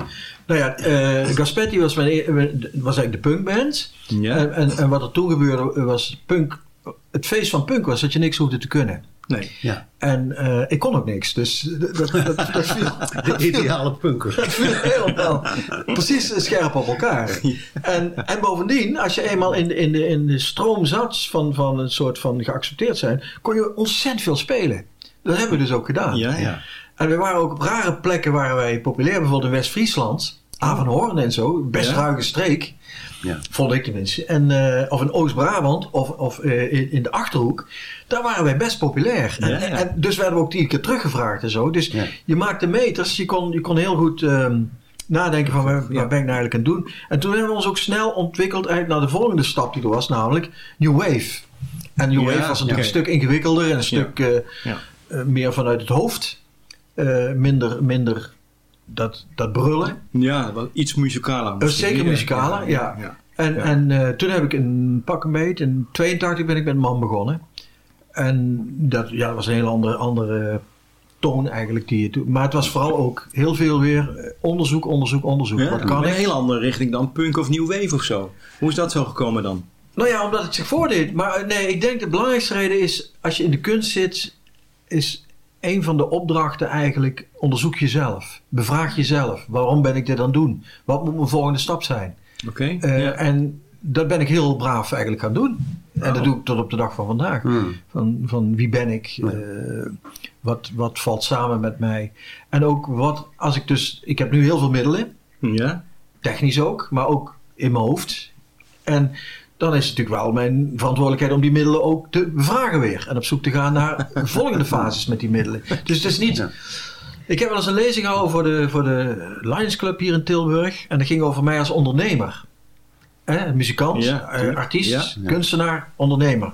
Nou ja, eh, Gaspetti was, mijn, e- was eigenlijk de punkband. Ja. En, en, en wat er toen gebeurde was punk... Het feest van punk was dat je niks hoefde te kunnen. Nee. Ja. En eh, ik kon ook niks, dus dat, dat, dat, dat viel... De ideale punker. Dat viel helemaal precies scherp op elkaar. En, en bovendien, als je eenmaal in de, in de, in de stroom zat van, van een soort van geaccepteerd zijn, kon je ontzettend veel spelen. Dat hebben we dus ook gedaan. Ja, ja. En we waren ook op rare plekken waren wij populair. Bijvoorbeeld in West-Friesland. Avanhoorn en zo. Best Ja. ruige streek. Ja. Vond ik tenminste. En, eh, of in Oost-Brabant. Of, of eh, in, in de Achterhoek. Daar waren wij best populair. En, Ja, ja. en dus werden we ook tien keer teruggevraagd en zo. Dus je maakte meters. Je kon, je kon heel goed ehm, nadenken van waar, waar ben ik nou eigenlijk aan het doen. En toen hebben we ons ook snel ontwikkeld naar de volgende stap die er was. Namelijk New Wave. En New Wave was natuurlijk een stuk ingewikkelder. En een stuk eh, meer vanuit het hoofd. Minder, minder dat, dat brullen. Ja, wel iets muzikaler. Uh, misschien. zeker muzikaler, ja. ja. En, Ja. en eh, toen heb ik een pak een beet. In 82 ben ik met man begonnen. En dat, ja, was een heel andere, andere toon eigenlijk die je. Maar het was vooral ook heel veel weer eh, onderzoek, onderzoek, onderzoek. Ja, Wat kan een ik? hele andere richting dan punk of new wave of zo. Hoe is dat zo gekomen dan? Nou ja, omdat het zich voordeed. Maar eh, nee, ik denk de belangrijkste reden is... Als je in de kunst zit, is een van de opdrachten eigenlijk... Onderzoek jezelf. Bevraag jezelf. Waarom ben ik dit aan het doen? Wat moet mijn volgende stap zijn? Oké. Eh, ja. En dat ben ik heel braaf eigenlijk gaan doen. En dat doe ik tot op de dag van vandaag. Hmm. Van, van wie ben ik? Eh, wat, wat valt samen met mij? En ook wat, als ik dus... Ik heb nu heel veel middelen. ja. Technisch ook, maar ook in mijn hoofd. En dan is het natuurlijk wel mijn verantwoordelijkheid om die middelen ook te bevragen weer. En op zoek te gaan naar volgende fases met die middelen. Dus het is niet... Ik heb wel eens een lezing gehouden voor de, voor de Lions Club hier in Tilburg. En dat ging over mij als ondernemer. Muzikant, Ja, eh, artiest, ja. kunstenaar, ondernemer.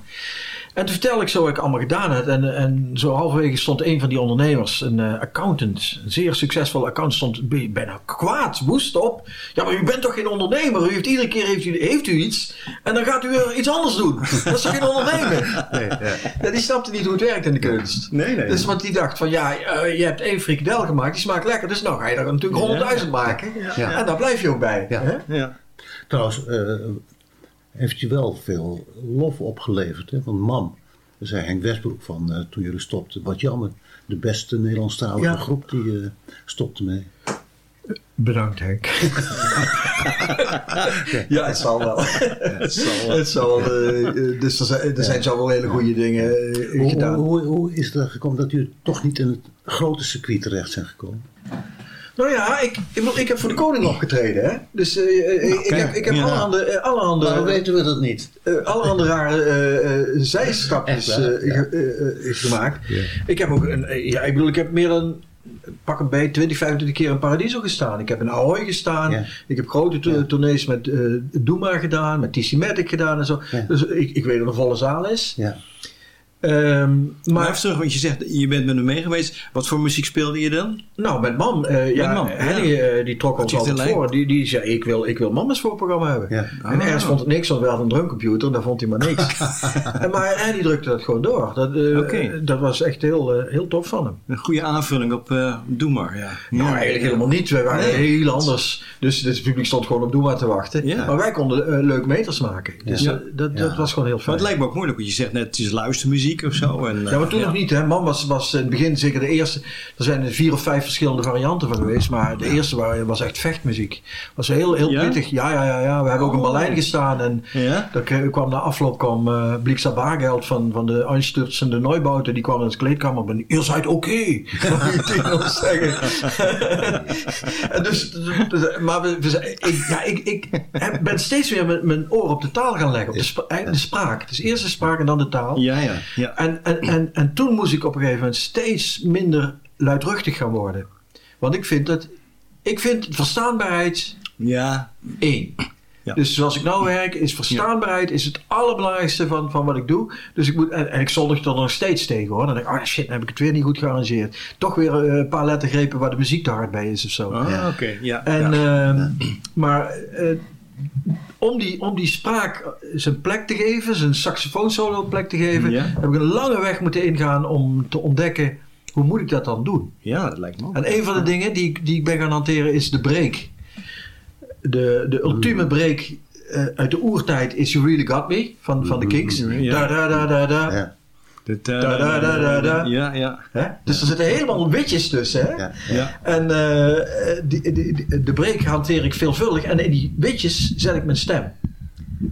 En toen vertelde ik zo wat ik allemaal gedaan had. En, en zo halverwege stond een van die ondernemers, een eh, accountant, een zeer succesvolle accountant, stond bij- bijna kwaad, woest op. Ja, maar u bent toch geen ondernemer? U heeft iedere keer heeft u, heeft u iets en dan gaat u weer iets anders doen. Dat is toch geen ondernemer? Nee, ja. Ja, die snapte niet hoe het werkt in de kunst. Nee, nee. Dus want die dacht van ja, eh, je hebt één frikadel gemaakt, die smaakt lekker. Dus nou ga je er natuurlijk honderdduizend maken. Ja. En daar blijf je ook bij. Ja. Hè? ja. Trouwens, eh, heeft je wel veel lof opgeleverd. Hè? Want Mam, daar zei Henk Westbroek van eh, toen jullie stopten. Wat jammer, de beste Nederlandstalige Ja. groep die eh, stopte mee. Bedankt Henk. ja, het zal wel. Het zal wel. Het zal, eh, dus er zijn, er zijn zo wel hele goede dingen Hoe, gedaan. hoe, hoe is het er gekomen dat jullie toch niet in het grote circuit terecht zijn gekomen? Nou ja, ik, ik, bedoel, ik heb voor de koning opgetreden. Hè? Dus eh, eh, ik, heb, ik heb Ja. allerhande, eh, allerhande, Waarom weten we dat niet? eh, allerhande rare eh, eh, zijstapjes eh, eh, eh, gemaakt. Ik heb ook een, ja, ik bedoel, ik heb meer dan pak een beetje 20, 25 keer in Paradiso gestaan. Ik heb in Ahoy gestaan. Ja. Ik heb grote to- tournees met eh Doema gedaan, met TC Matic gedaan en zo. Ja. Dus ik, ik weet dat er een volle zaal is. Ja. Ehm, maar even terug, want je zegt, je bent met hem mee geweest. Wat voor muziek speelde je dan? Nou, met mam. eh, ja, mam, Henny ja. eh, die trok ons altijd voor. Die, die zei, ik wil, ik wil mama's voorprogramma hebben. En Ah. Ernst vond het niks, want we hadden een drumcomputer. Daar vond hij maar niks. en, maar Henny drukte dat gewoon door. Dat, eh, dat was echt heel, eh, heel tof van hem. Een goede aanvulling op eh Doe maar. Ja. Nou, eigenlijk helemaal niet. Wij waren Nee. heel anders. Dus het publiek stond gewoon op Doe maar te wachten. Maar wij konden eh, leuk meters maken. Dus eh, dat, dat was gewoon heel Maar fijn. het lijkt me ook moeilijk, want je zegt net, het is luistermuziek of zo. En, Ja, maar toen eh, nog niet. Hè. Man was, was in het begin zeker de eerste. Er zijn er vier of vijf verschillende varianten van geweest. Maar de eerste wa- was echt vechtmuziek. Was heel, heel Ja? pittig. Ja, ja, ja, ja. We hebben ook in Oh. Berlijn gestaan. En Ja? daar kwam na afloop kwam eh Blixa Bargeld van, van de Einstürzende Neubauten. Die kwam in de kleedkamer. Ben, Ihr seid oké. Dat moet je tegen ons zeggen. En dus, dus- maar we, ik, ja, ik, ik ben steeds weer mijn, mijn oor op de taal gaan leggen. Op de, de spraak. Dus eerst de spraak en dan de taal. Ja, ja. Ja. En, en, en, en toen moest ik op een gegeven moment steeds minder luidruchtig gaan worden. Want ik vind dat, ik vind verstaanbaarheid Ja. één. Ja. Dus zoals ik nou werk, is verstaanbaarheid is het allerbelangrijkste van, van wat ik doe. Dus ik moet, en, en ik zondig er nog steeds tegen hoor. Dan denk ik, oh shit, dan heb ik het weer niet goed gearrangeerd. Toch weer eh, een paar lettergrepen waar de muziek te hard bij is of zo. Ah, oké. Ja. En, ja. ehm, Maar eh, om, die, om die spraak zijn plek te geven, zijn saxofoonsolo een plek te geven, Ja. heb ik een lange weg moeten ingaan om te ontdekken hoe moet ik dat dan doen. ja, dat lijkt me ook. En een van de dingen die, ik- die ik ben gaan hanteren is de break. De, de ultieme break eh, uit de oertijd is You Really Got Me van, van de Kings. Ja. Da, da, da, da, da. Ja. Da, da, da. Ja, ja. Hè? Dus er zitten helemaal witjes tussen. Hè? Ja. ja. En eh, die, die, die- de break hanteer ik veelvuldig. En in die witjes zet ik mijn stem.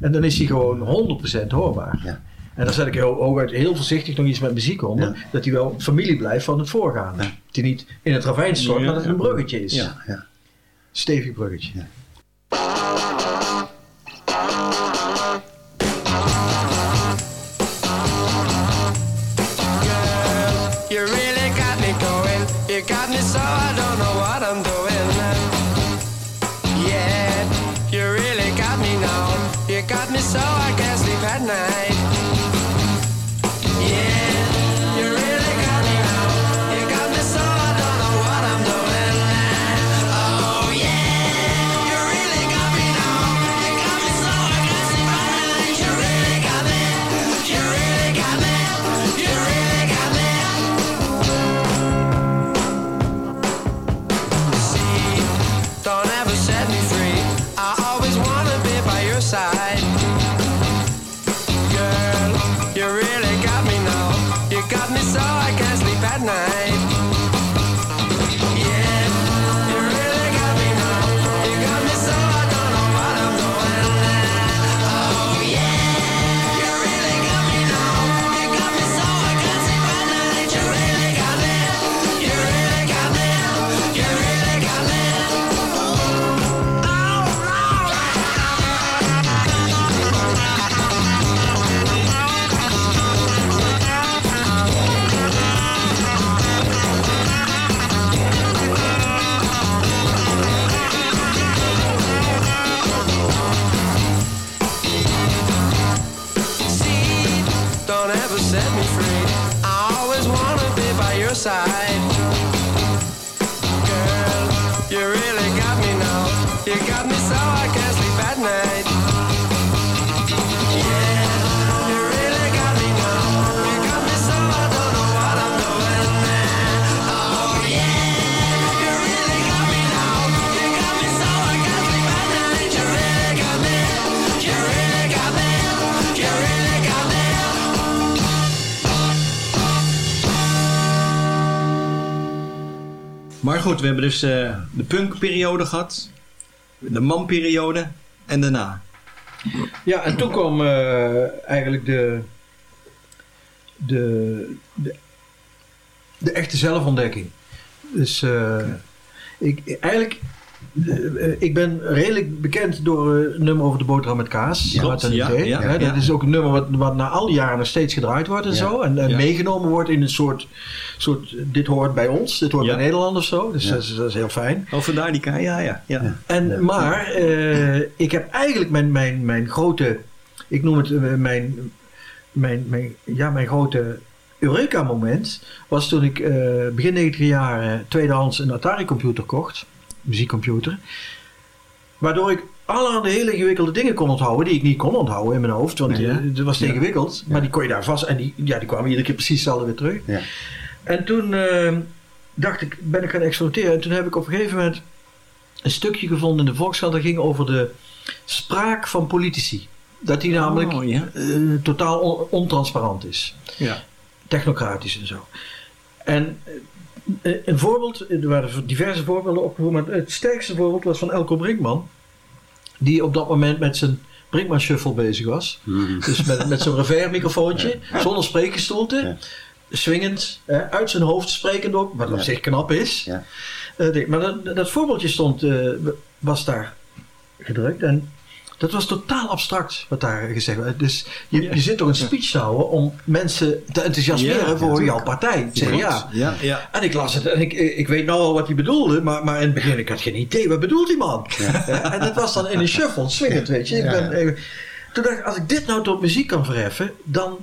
En dan is die gewoon 100% hoorbaar. Ja. En dan zet ik heel, hooguit heel voorzichtig nog iets met muziek onder. Ja. Dat die wel familie blijft van het voorgaande. Dat die niet in het ravijn stort, Ja, maar dat het een bruggetje is. Ja, ja. Stevig bruggetje. Maar goed, we hebben dus eh, de punkperiode gehad. De manperiode. En daarna. Ja, en toen kwam eh, eigenlijk de, de, de, de echte zelfontdekking. Dus eh, ik, eigenlijk, ik ben redelijk bekend door eh, het nummer over de boterham met kaas. Ja, ja, ja, ja. Dat is ook een nummer wat, wat na al die jaren nog steeds gedraaid wordt en Ja. zo. En, en Ja. meegenomen wordt in een soort, soort, dit hoort bij ons, dit hoort Ja. bij Nederland of zo. Dus Ja. dat, is, dat is heel fijn. Oh, vandaar die ka- Ja, ja, ja. En, maar eh, ik heb eigenlijk mijn, mijn, mijn grote, ik noem het eh, mijn, mijn, mijn, ja, mijn grote Eureka-moment was toen ik eh, begin 90 jaar eh, tweedehands een Atari-computer kocht, muziekcomputer, waardoor ik allerhande hele ingewikkelde dingen kon onthouden die ik niet kon onthouden in mijn hoofd, want Ja. eh, het was te Ja. ingewikkeld, maar die kon je daar vast en die, ja, die kwamen iedere keer precies hetzelfde weer terug. Ja. En toen eh, dacht ik, ben ik gaan experimenteren en toen heb ik op een gegeven moment een stukje gevonden in de Volkskrant dat ging over de spraak van politici. Dat die namelijk Oh, ja. eh, totaal on- ontransparant is. Ja. Technocratisch en zo. En een voorbeeld, er waren diverse voorbeelden opgevoerd, maar het sterkste voorbeeld was van Elko Brinkman. Die op dat moment met zijn Brinkman Shuffle bezig was. Dus met, met zo'n reverb microfoontje, zonder spreekgestoelte. Swingend, eh, uit zijn hoofd sprekend ook, wat op zich knap is. Eh, maar dat, dat voorbeeldje stond, eh, was daar gedrukt en dat was totaal abstract wat daar gezegd werd. Dus je, je zit toch een speech te houden om mensen te enthousiasmeren Ja, voor jouw partij. Zeg, ja. Ja, ja. En ik las het en ik, ik weet nou al wat hij bedoelde, maar, maar in het begin ik had geen idee, wat bedoelt die man? Ja, en dat was dan in een shuffle, swingend, weet je. Ik Ja, ben, even- toen dacht ik, als ik dit nou tot muziek kan verheffen, dan,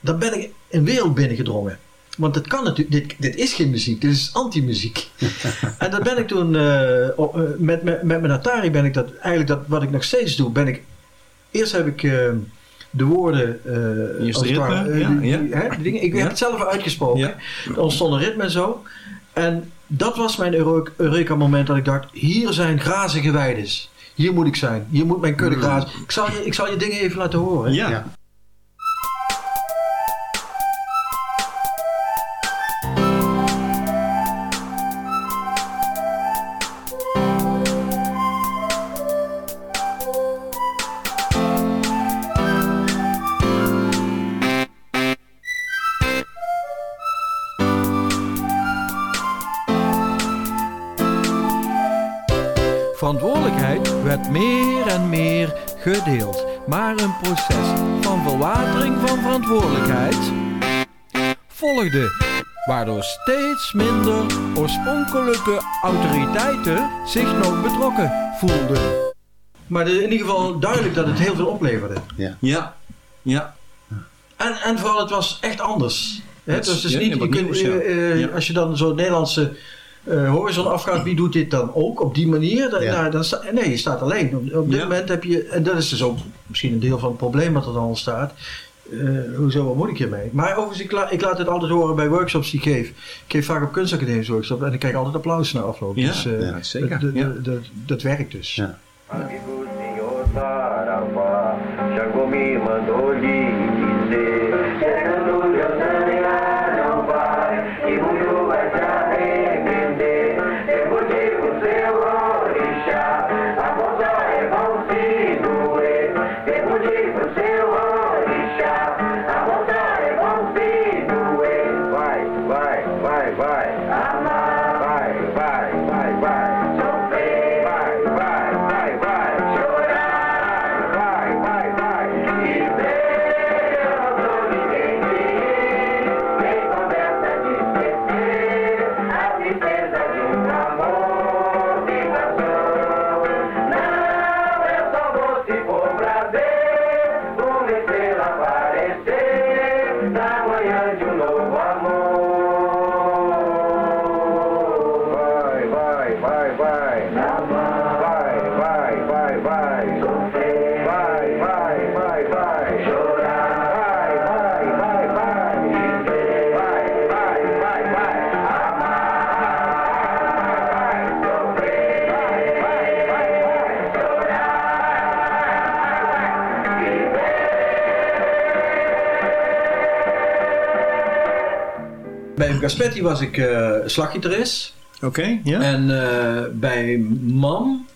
dan ben ik een wereld binnengedrongen. Want het kan natuurlijk, dit, dit is geen muziek, dit is anti-muziek. en dat ben ik toen, eh, op, eh, met, met, met mijn Atari ben ik dat, eigenlijk dat, wat ik nog steeds doe, ben ik, eerst heb ik eh, de woorden, eh, Eerst als ritme, ja, die- ja. die- hè, die dingen, ik Ja. heb het zelf uitgesproken. Er ontstond een ritme en zo. En dat was mijn Euro- Eureka-moment dat ik dacht, hier zijn grazige weides. Hier moet ik zijn. Hier moet mijn kudde grazen. Ik zal je, ik zal je dingen even laten horen. Ja. Meer en meer gedeeld. Maar een proces van verwatering van verantwoordelijkheid volgde. Waardoor steeds minder oorspronkelijke autoriteiten zich nog betrokken voelden. Maar in ieder geval duidelijk dat het heel veel opleverde. Ja. Ja. Ja. En, en vooral, het was echt anders. Hè? Het is- Dus het is ja, niet, je kunt, nieuws, ja. eh, eh, Ja. als je dan zo'n Nederlandse eh, horizon afgaat, wie doet dit dan ook op die manier? Dan, Ja. nou, dan sta, nee, je staat alleen. Op, op dit Ja. moment heb je, en dat is dus ook misschien een deel van het probleem wat er dan ontstaat. Eh hoezo, wat moet ik hiermee? Maar overigens, ik, la- ik laat het altijd horen bij workshops die ik geef. Ik geef vaak op kunstacademische workshops en ik krijg altijd applaus na afloop. Ja, dus, eh, ja, zeker, Dat, dat, ja. dat, dat, dat werkt dus. Ja. Gaspetti was ik eh slaggitarist. Oké, ja. En eh, bij MAM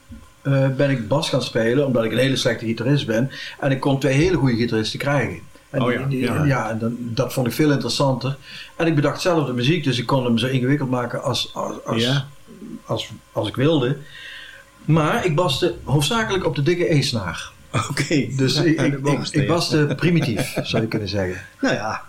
eh, ben ik bas gaan spelen, omdat ik een hele slechte gitarist ben. En ik kon twee hele goede gitaristen krijgen. En Oh ja, die- ja. ja, en dan, dat vond ik veel interessanter. En ik bedacht zelf de muziek, dus ik kon hem zo ingewikkeld maken als, als, als, Ja. als, als ik wilde. Maar ik baste hoofdzakelijk op de dikke E-snaar. Oké. Dus ik, ik, ik, baste primitief, zou je kunnen zeggen. Nou ja.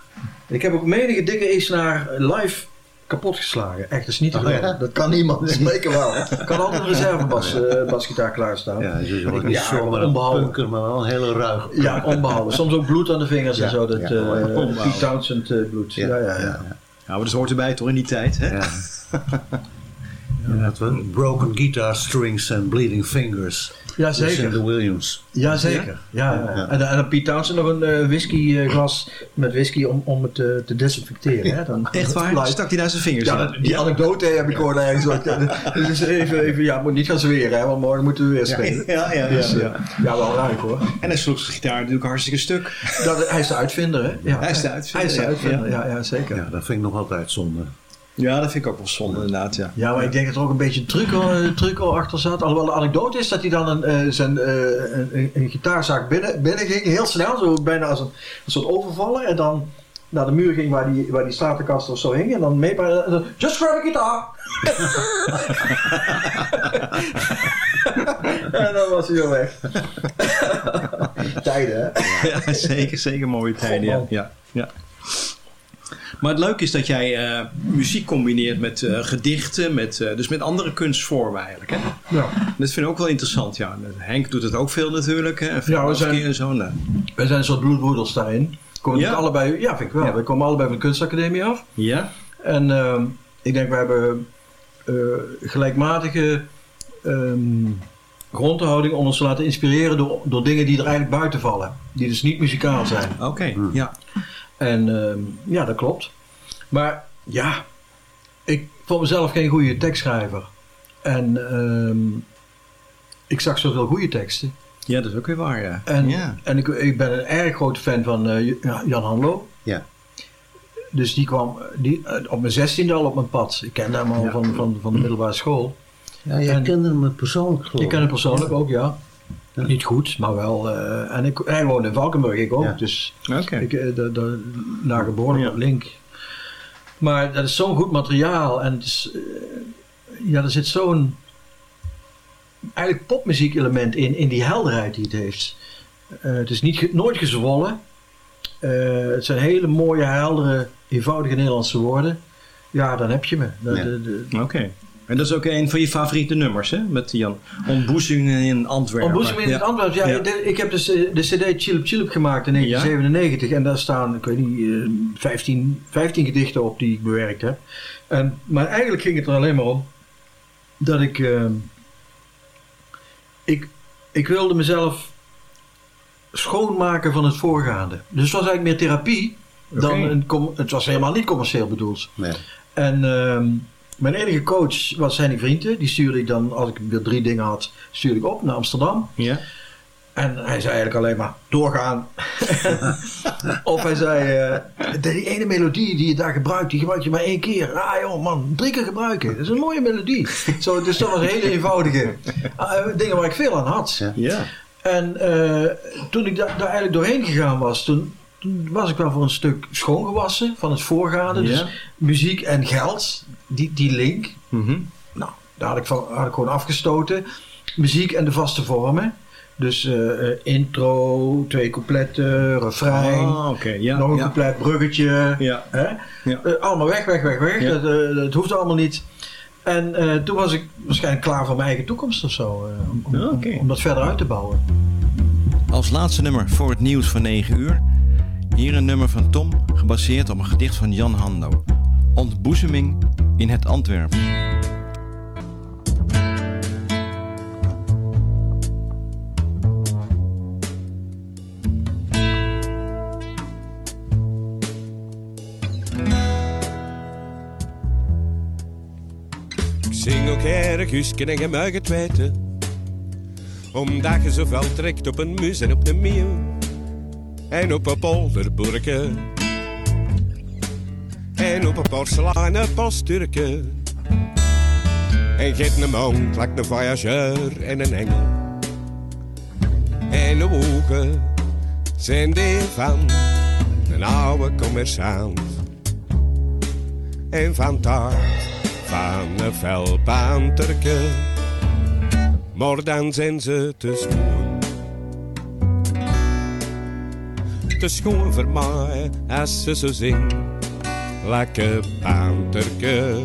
Ik heb ook menige dikke E-snaar live kapotgeslagen. Echt, dat is niet te Oh, geloven. ja? Dat kan niemand. Zeker wel. Er kan altijd een reservebas eh, basgitaar klaarstaan. Ja, dus ik- niet ja, onbehouden. punker, maar wel een hele ruig. Ja, onbehouden. Soms ook bloed aan de vingers en zo. Dat ja, eh onbehouden. Pete Townsend eh, bloed. Ja, ja, ja. Ja, maar dat hoort erbij toch in die tijd, hè? Ja. Broken Guitar Strings and Bleeding Fingers. Ja, zeker. Lucinda Williams. Ja, zeker. Ja, ja. Ja. En, en dan Piet Townsend nog een eh, whiskyglas met whisky om, om het te, te desinfecteren. Hè? Dan, Echt waar? Light. Stak hij naar zijn vingers Ja, dat- die anekdote heb ik gehoord ergens. Dus even, even, ja, moet niet gaan zweren, hè, want morgen moeten we weer spelen. Ja, ja, Dus, ja, eh, ja. ja, wel ruik hoor. En hij sloeg zijn gitaar natuurlijk hartstikke stuk. Dat, hij is de uitvinder, hè? Ja, Hij is de uitvinder, Hij is de ja. uitvinder, Ja. ja, ja, zeker. Ja, dat vind ik nog altijd zonde. Ja, dat vind ik ook wel zonde inderdaad, ja. Ja, maar ik denk dat er ook een beetje een truc, al achter zat. Alhoewel de anekdote is dat hij dan een, eh, zijn, eh, een, een, een gitaarzaak binnen, binnen ging, heel snel, zo bijna als een, een soort overvallen. En dan naar de muur ging waar die, waar die stratenkast of zo hing. En dan mee bij, en dan, just grab a guitar! en dan was hij weer weg. Tijden, hè? Ja, zeker, zeker mooie tijden, ja, ja. Maar het leuke is dat jij eh, muziek combineert met eh, gedichten, met, eh, dus met andere kunstvormen eigenlijk. Hè? Ja. Dat vind ik ook wel interessant, ja. Henk doet het ook veel natuurlijk, hè. En Ja, we zijn- en zo. Nou. Wij zijn een soort bloedbroeders daarin. Komen Ja? allebei, ja, vind ik wel. Ja. We komen allebei van de kunstacademie af. Ja? En ehm, ik denk, we hebben eh, gelijkmatige ehm, grondhouding om ons te laten inspireren door, door dingen die er eigenlijk buiten vallen. Die dus niet muzikaal zijn. Oké, ja. En ehm, ja, dat klopt. Maar ja, ik vond mezelf geen goede tekstschrijver. En ehm, ik zag zoveel goede teksten. Ja, dat is ook weer waar, ja. En, ja. en ik, ik ben een erg grote fan van eh, ja, Jan Hanlo. Ja. Dus die kwam die, eh, op mijn zestiende al op mijn pad. Ik kende hem al Ja. van, van, van de middelbare school. Ja, jij En- kende hem persoonlijk geloof Ik ken hem persoonlijk ook, ja. Niet goed, maar wel. eh, en ik, hij woonde in Valkenburg, ik ook. Ja. Dus Oké. ik, eh, daar daar lagen behoorlijk op link. Maar dat is zo'n goed materiaal. En het is, eh, ja, er zit zo'n eigenlijk popmuziek element in, in die helderheid die het heeft. Eh, het is niet, nooit gezwollen. Eh, het zijn hele mooie, heldere, eenvoudige Nederlandse woorden. Ja, dan heb je me. De- Ja. En dat is ook een van je favoriete nummers, hè? Met Jan. Ontboezeming in Antwerpen. Ontboezeming in het Antwerpen. Ja, Ja. de- ik heb dus eh, de cd Chilip Chilip gemaakt in 1997. En daar staan, ik weet niet, eh, 15, 15 gedichten op die ik bewerkt heb. En, maar eigenlijk ging het er alleen maar om dat ik... eh, ik, ik wilde mezelf schoonmaken van het voorgaande. Dus het was eigenlijk meer therapie dan een... Het was helemaal niet commercieel bedoeld. Nee. En ehm, mijn enige coach was Henny Vrienden. Die stuurde ik dan, als ik weer drie dingen had, stuurde ik op naar Amsterdam. Ja. En hij zei eigenlijk alleen maar doorgaan. of hij zei, eh, die ene melodie die je daar gebruikt, die gebruik je maar één keer. Ah joh man, drie keer gebruiken. Dat is een mooie melodie. Zo, dus dat was een hele eenvoudige eh, dingen waar ik veel aan had. Ja. En eh, toen ik da- daar eigenlijk doorheen gegaan was, toen, toen was ik wel voor een stuk schoongewassen van het voorgaande. Ja. Dus muziek en geld, die, die link. Mhm. Nou, daar had ik, van, had ik gewoon afgestoten. Muziek en de vaste vormen. Dus eh, eh, intro, twee coupletten, refrein, Ah, oké. Ja, nog een ja. couplet, bruggetje. Ja. Hè? Ja. Eh, allemaal weg, weg, weg, weg. Ja. Dat, dat hoeft allemaal niet. En eh, toen was ik waarschijnlijk klaar voor mijn eigen toekomst of zo. om, om, om, om dat verder uit te bouwen. Als laatste nummer voor het nieuws van 9 uur. Hier een nummer van Tom, gebaseerd op een gedicht van Jan Hando. Ontboezeming in het Antwerpen. Ik zing ook en mag het weten. Omdat je zoveel trekt op een mus en op een mieuw. En op een polderboerke. En op een porseleinen posturken. En geet een mond, lijkt een voyageur en een engel. En de ogen zijn die van een oude commerçant. En van taart van een velpanterke. Maar dan zijn ze te schoon. Te schoon voor mij als ze zo zingen. lekker panterke.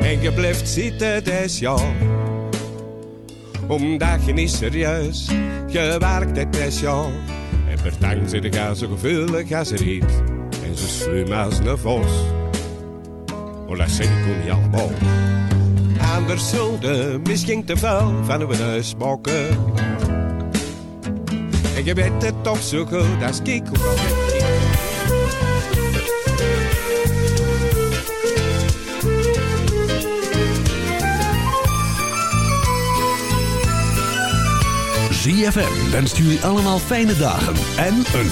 En je blijft zitten des jaar, omdat je niet serieus gewerkt hebt des jaar. En per tang zit de zo gevoelig als er iets, en zo slim als een vos. Maar dat zeg ik niet allemaal. Anders zullen misschien te veel van een huis maken. Je weet het toch zo goed als weet. ZFM wenst jullie allemaal fijne dagen en een